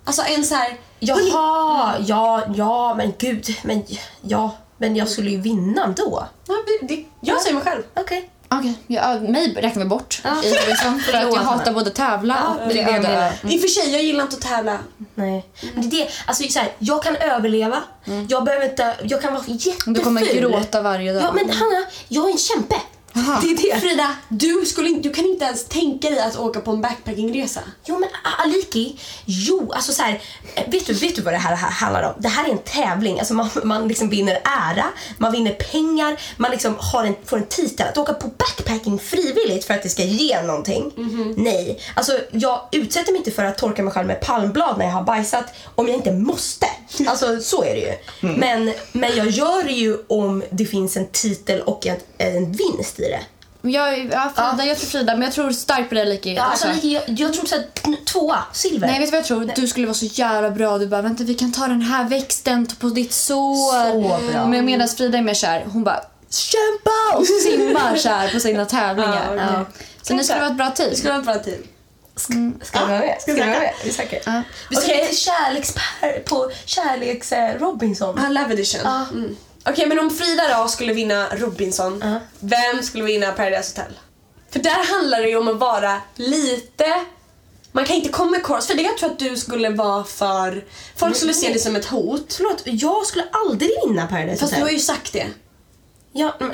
S3: Alltså en så här.
S2: Jaha, ja, ja, men gud. Men ja, men jag skulle ju vinna ändå.
S3: Ja, vi- det, jag säger mig själv.
S2: Okej.
S1: Okej, ja, mig räknar vi bort
S2: Ja.
S1: i Robinson för att jag hatar både tävla
S2: Ja,
S1: och
S2: det är det
S1: ö.
S3: I och för sig, jag gillar inte att tävla.
S2: Nej. Men det är det, alltså så här, jag kan överleva. Jag behöver inte, jag kan vara jätteful.
S1: Du kommer gråta varje dag.
S2: Ja, men Hanna, jag är en kämpe. Det är det.
S3: Frida, du, skulle, inte- du kan inte ens tänka dig att åka på en backpackingresa.
S2: Jo men Aliki, jo alltså så här, eh, vet du, vet du vad det här, här handlar om? Det här är en tävling, alltså man, man liksom vinner ära, man vinner pengar, man liksom har en, får en titel. Att åka på backpacking frivilligt för att det ska ge någonting, nej. Alltså jag utsätter mig inte för att torka mig själv med palmblad när jag har bajsat om jag inte måste. Alltså så är det ju. Men, men jag gör det ju om det finns en titel och en, en vinst i det.
S1: Jag, ja, Frida, jag tror Frida, men jag tror starkt på dig Liki.
S2: Ja, alltså, jag, jag tror såhär tvåa, silver.
S1: Nej, vet du vad jag tror? Du skulle vara så jävla bra. Du bara, vänta vi kan ta den här växten på ditt sår.
S2: Så bra.
S1: Men medan Frida är mer kär, hon bara kämpa och simmar så här på sina tävlingar.
S3: Ja, okej.
S1: Ja. Så ni skulle vara ett bra team.
S3: Skulle vara ett bra tid.
S2: Ska vi vara med? Ska vi vara med? Vi söker.
S1: Ja.
S2: Vi söker
S3: Okej.
S2: till kärlekspär på kärleks eh, Robinson.
S3: Ah, Love edition.
S2: Ja.
S3: Mm. Okej, men om Frida då skulle vinna Robinson,
S2: Ja.
S3: vem skulle vinna Paradise Hotel? För där handlar det ju om att vara lite... Man kan inte komma med kors, för det jag tror att du skulle vara för... Folk skulle se det som ett hot.
S2: Förlåt, jag skulle aldrig vinna Paradise
S3: Fast du har ju sagt det.
S2: Ja, men,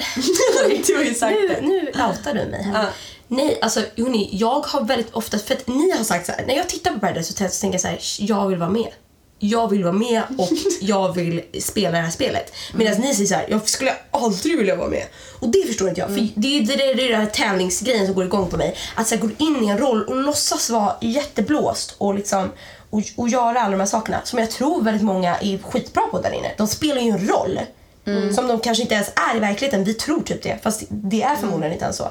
S3: du har ju sagt
S2: nu,
S3: det.
S2: nu outar du mig här.
S3: Ja.
S2: Nej, alltså hörni, jag har väldigt ofta, för att ni har sagt så här, när jag tittar på Paradise Hotel så tänker jag så här, jag vill vara med. Jag vill vara med och jag vill spela det här spelet. Medan ni säger så här, jag skulle aldrig vilja vara med. Och det förstår inte jag. För det är det, det, det är den här tävlingsgrejen som går igång på mig. Att så här, gå in i en roll och låtsas vara jätteblåst och liksom och, och göra alla de här sakerna som jag tror väldigt många är skitbra på där inne. De spelar ju en roll som de kanske inte ens är i verkligheten. Vi tror typ det, fast det är förmodligen inte ens så.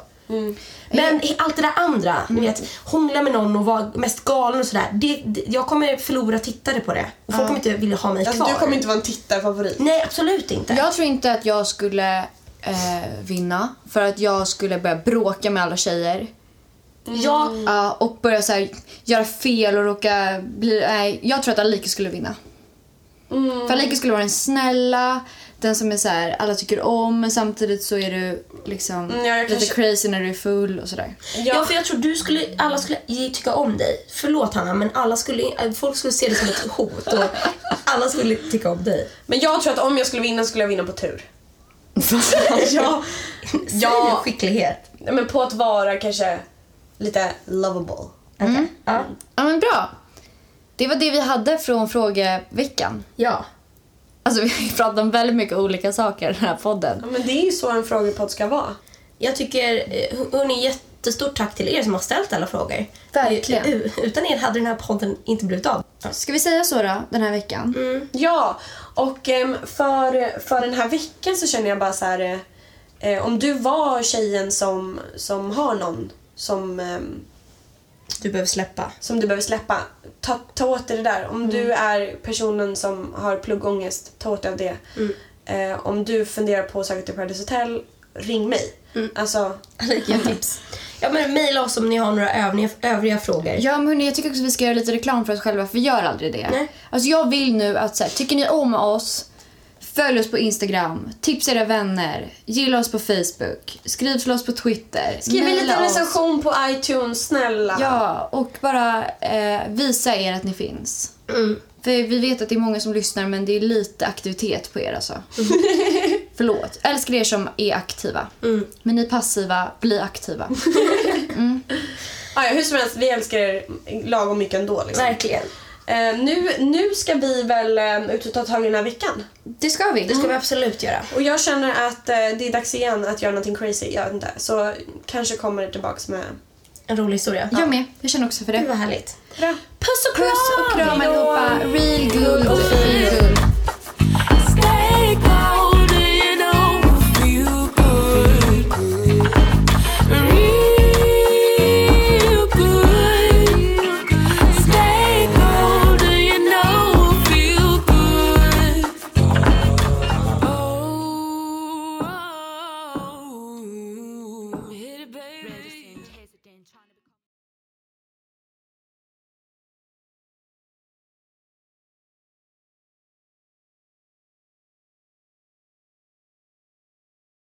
S2: Men i allt det där andra, ni vet, hångla med någon och vara mest galen och sådär. Det, det, jag kommer förlora tittare på det. Och folk kommer inte vilja ha mig
S3: Alltså,
S2: kvar.
S3: du kommer inte vara en tittarfavorit.
S2: Nej, absolut inte.
S1: Jag tror inte att jag skulle eh, vinna för att jag skulle börja bråka med alla tjejer.
S2: Ja,
S1: Ja, och börja så här, göra fel och råka bli... Nej, jag tror att Alika skulle vinna. För Alika skulle vara den snälla, den som är så här, alla tycker om men samtidigt så är du liksom
S3: Mm, ja,
S1: lite
S3: kanske-
S1: crazy när du är full och sådär.
S2: ja. för jag tror du skulle, alla skulle tycka om dig. Förlåt Hanna, men alla skulle, äh, folk skulle se det som ett hot och alla skulle tycka om dig.
S3: Men jag tror att om jag skulle vinna skulle jag vinna på tur. ja, Ja.
S2: skicklighet.
S3: men på att vara kanske lite lovable.
S2: Okej. Ja.
S1: Ja men bra. Det var det vi hade från frågeveckan.
S2: ja.
S1: Alltså vi har ju pratat om väldigt mycket olika saker i den här podden.
S3: Ja, men det är ju så en frågepodd ska vara.
S2: Jag tycker, eh, hörni, jättestort tack till er som har ställt alla frågor.
S1: Verkligen.
S2: U- Utan er hade den här podden inte blivit av.
S1: Ska vi säga så då, den här veckan?
S3: Ja, och ehm, för, för den här veckan så känner jag bara så här. eh, eh, om du var tjejen som, som har någon som, ehm,
S2: Du behöver släppa.
S3: som du behöver släppa, ta, ta åt dig det där. Om du är personen som har pluggångest, ta åt dig av det. Eh, om du funderar på att söka till Paradise Hotel, ring mig. Alltså,
S2: Lika tips. Ja, men mejla oss om ni har några övriga, övriga frågor.
S1: Ja men hörni, jag tycker också att vi ska göra lite reklam för oss själva för vi gör aldrig det.
S2: Nej.
S1: Alltså jag vill nu att så här, tycker ni om oss, följ oss på Instagram, tipsa era vänner, gilla oss på Facebook, skriv till oss på Twitter,
S3: skriv en liten recension på iTunes, snälla.
S1: Ja, och bara eh, visa er att ni finns.
S2: Mm.
S1: För vi vet att det är många som lyssnar men det är lite aktivitet på er alltså. Förlåt. Älskar er som är aktiva.
S2: Mm.
S1: Men ni passiva, bli aktiva.
S3: Ah, ja, hur som helst, vi älskar er lagom mycket ändå. Liksom.
S2: Verkligen.
S3: Eh, nu, nu ska vi väl eh, ut och ta tag i den här veckan.
S1: Det ska vi.
S2: Det ska vi absolut göra.
S3: Och jag känner att eh, det är dags igen att göra någonting crazy. Jag vet inte. Så kanske kommer det tillbaks med...
S2: En rolig historia.
S1: Jag med. Jag känner också för
S2: Gud
S1: det.
S2: vad härligt.
S3: Bra.
S2: Puss och
S1: Puss och kram allihopa.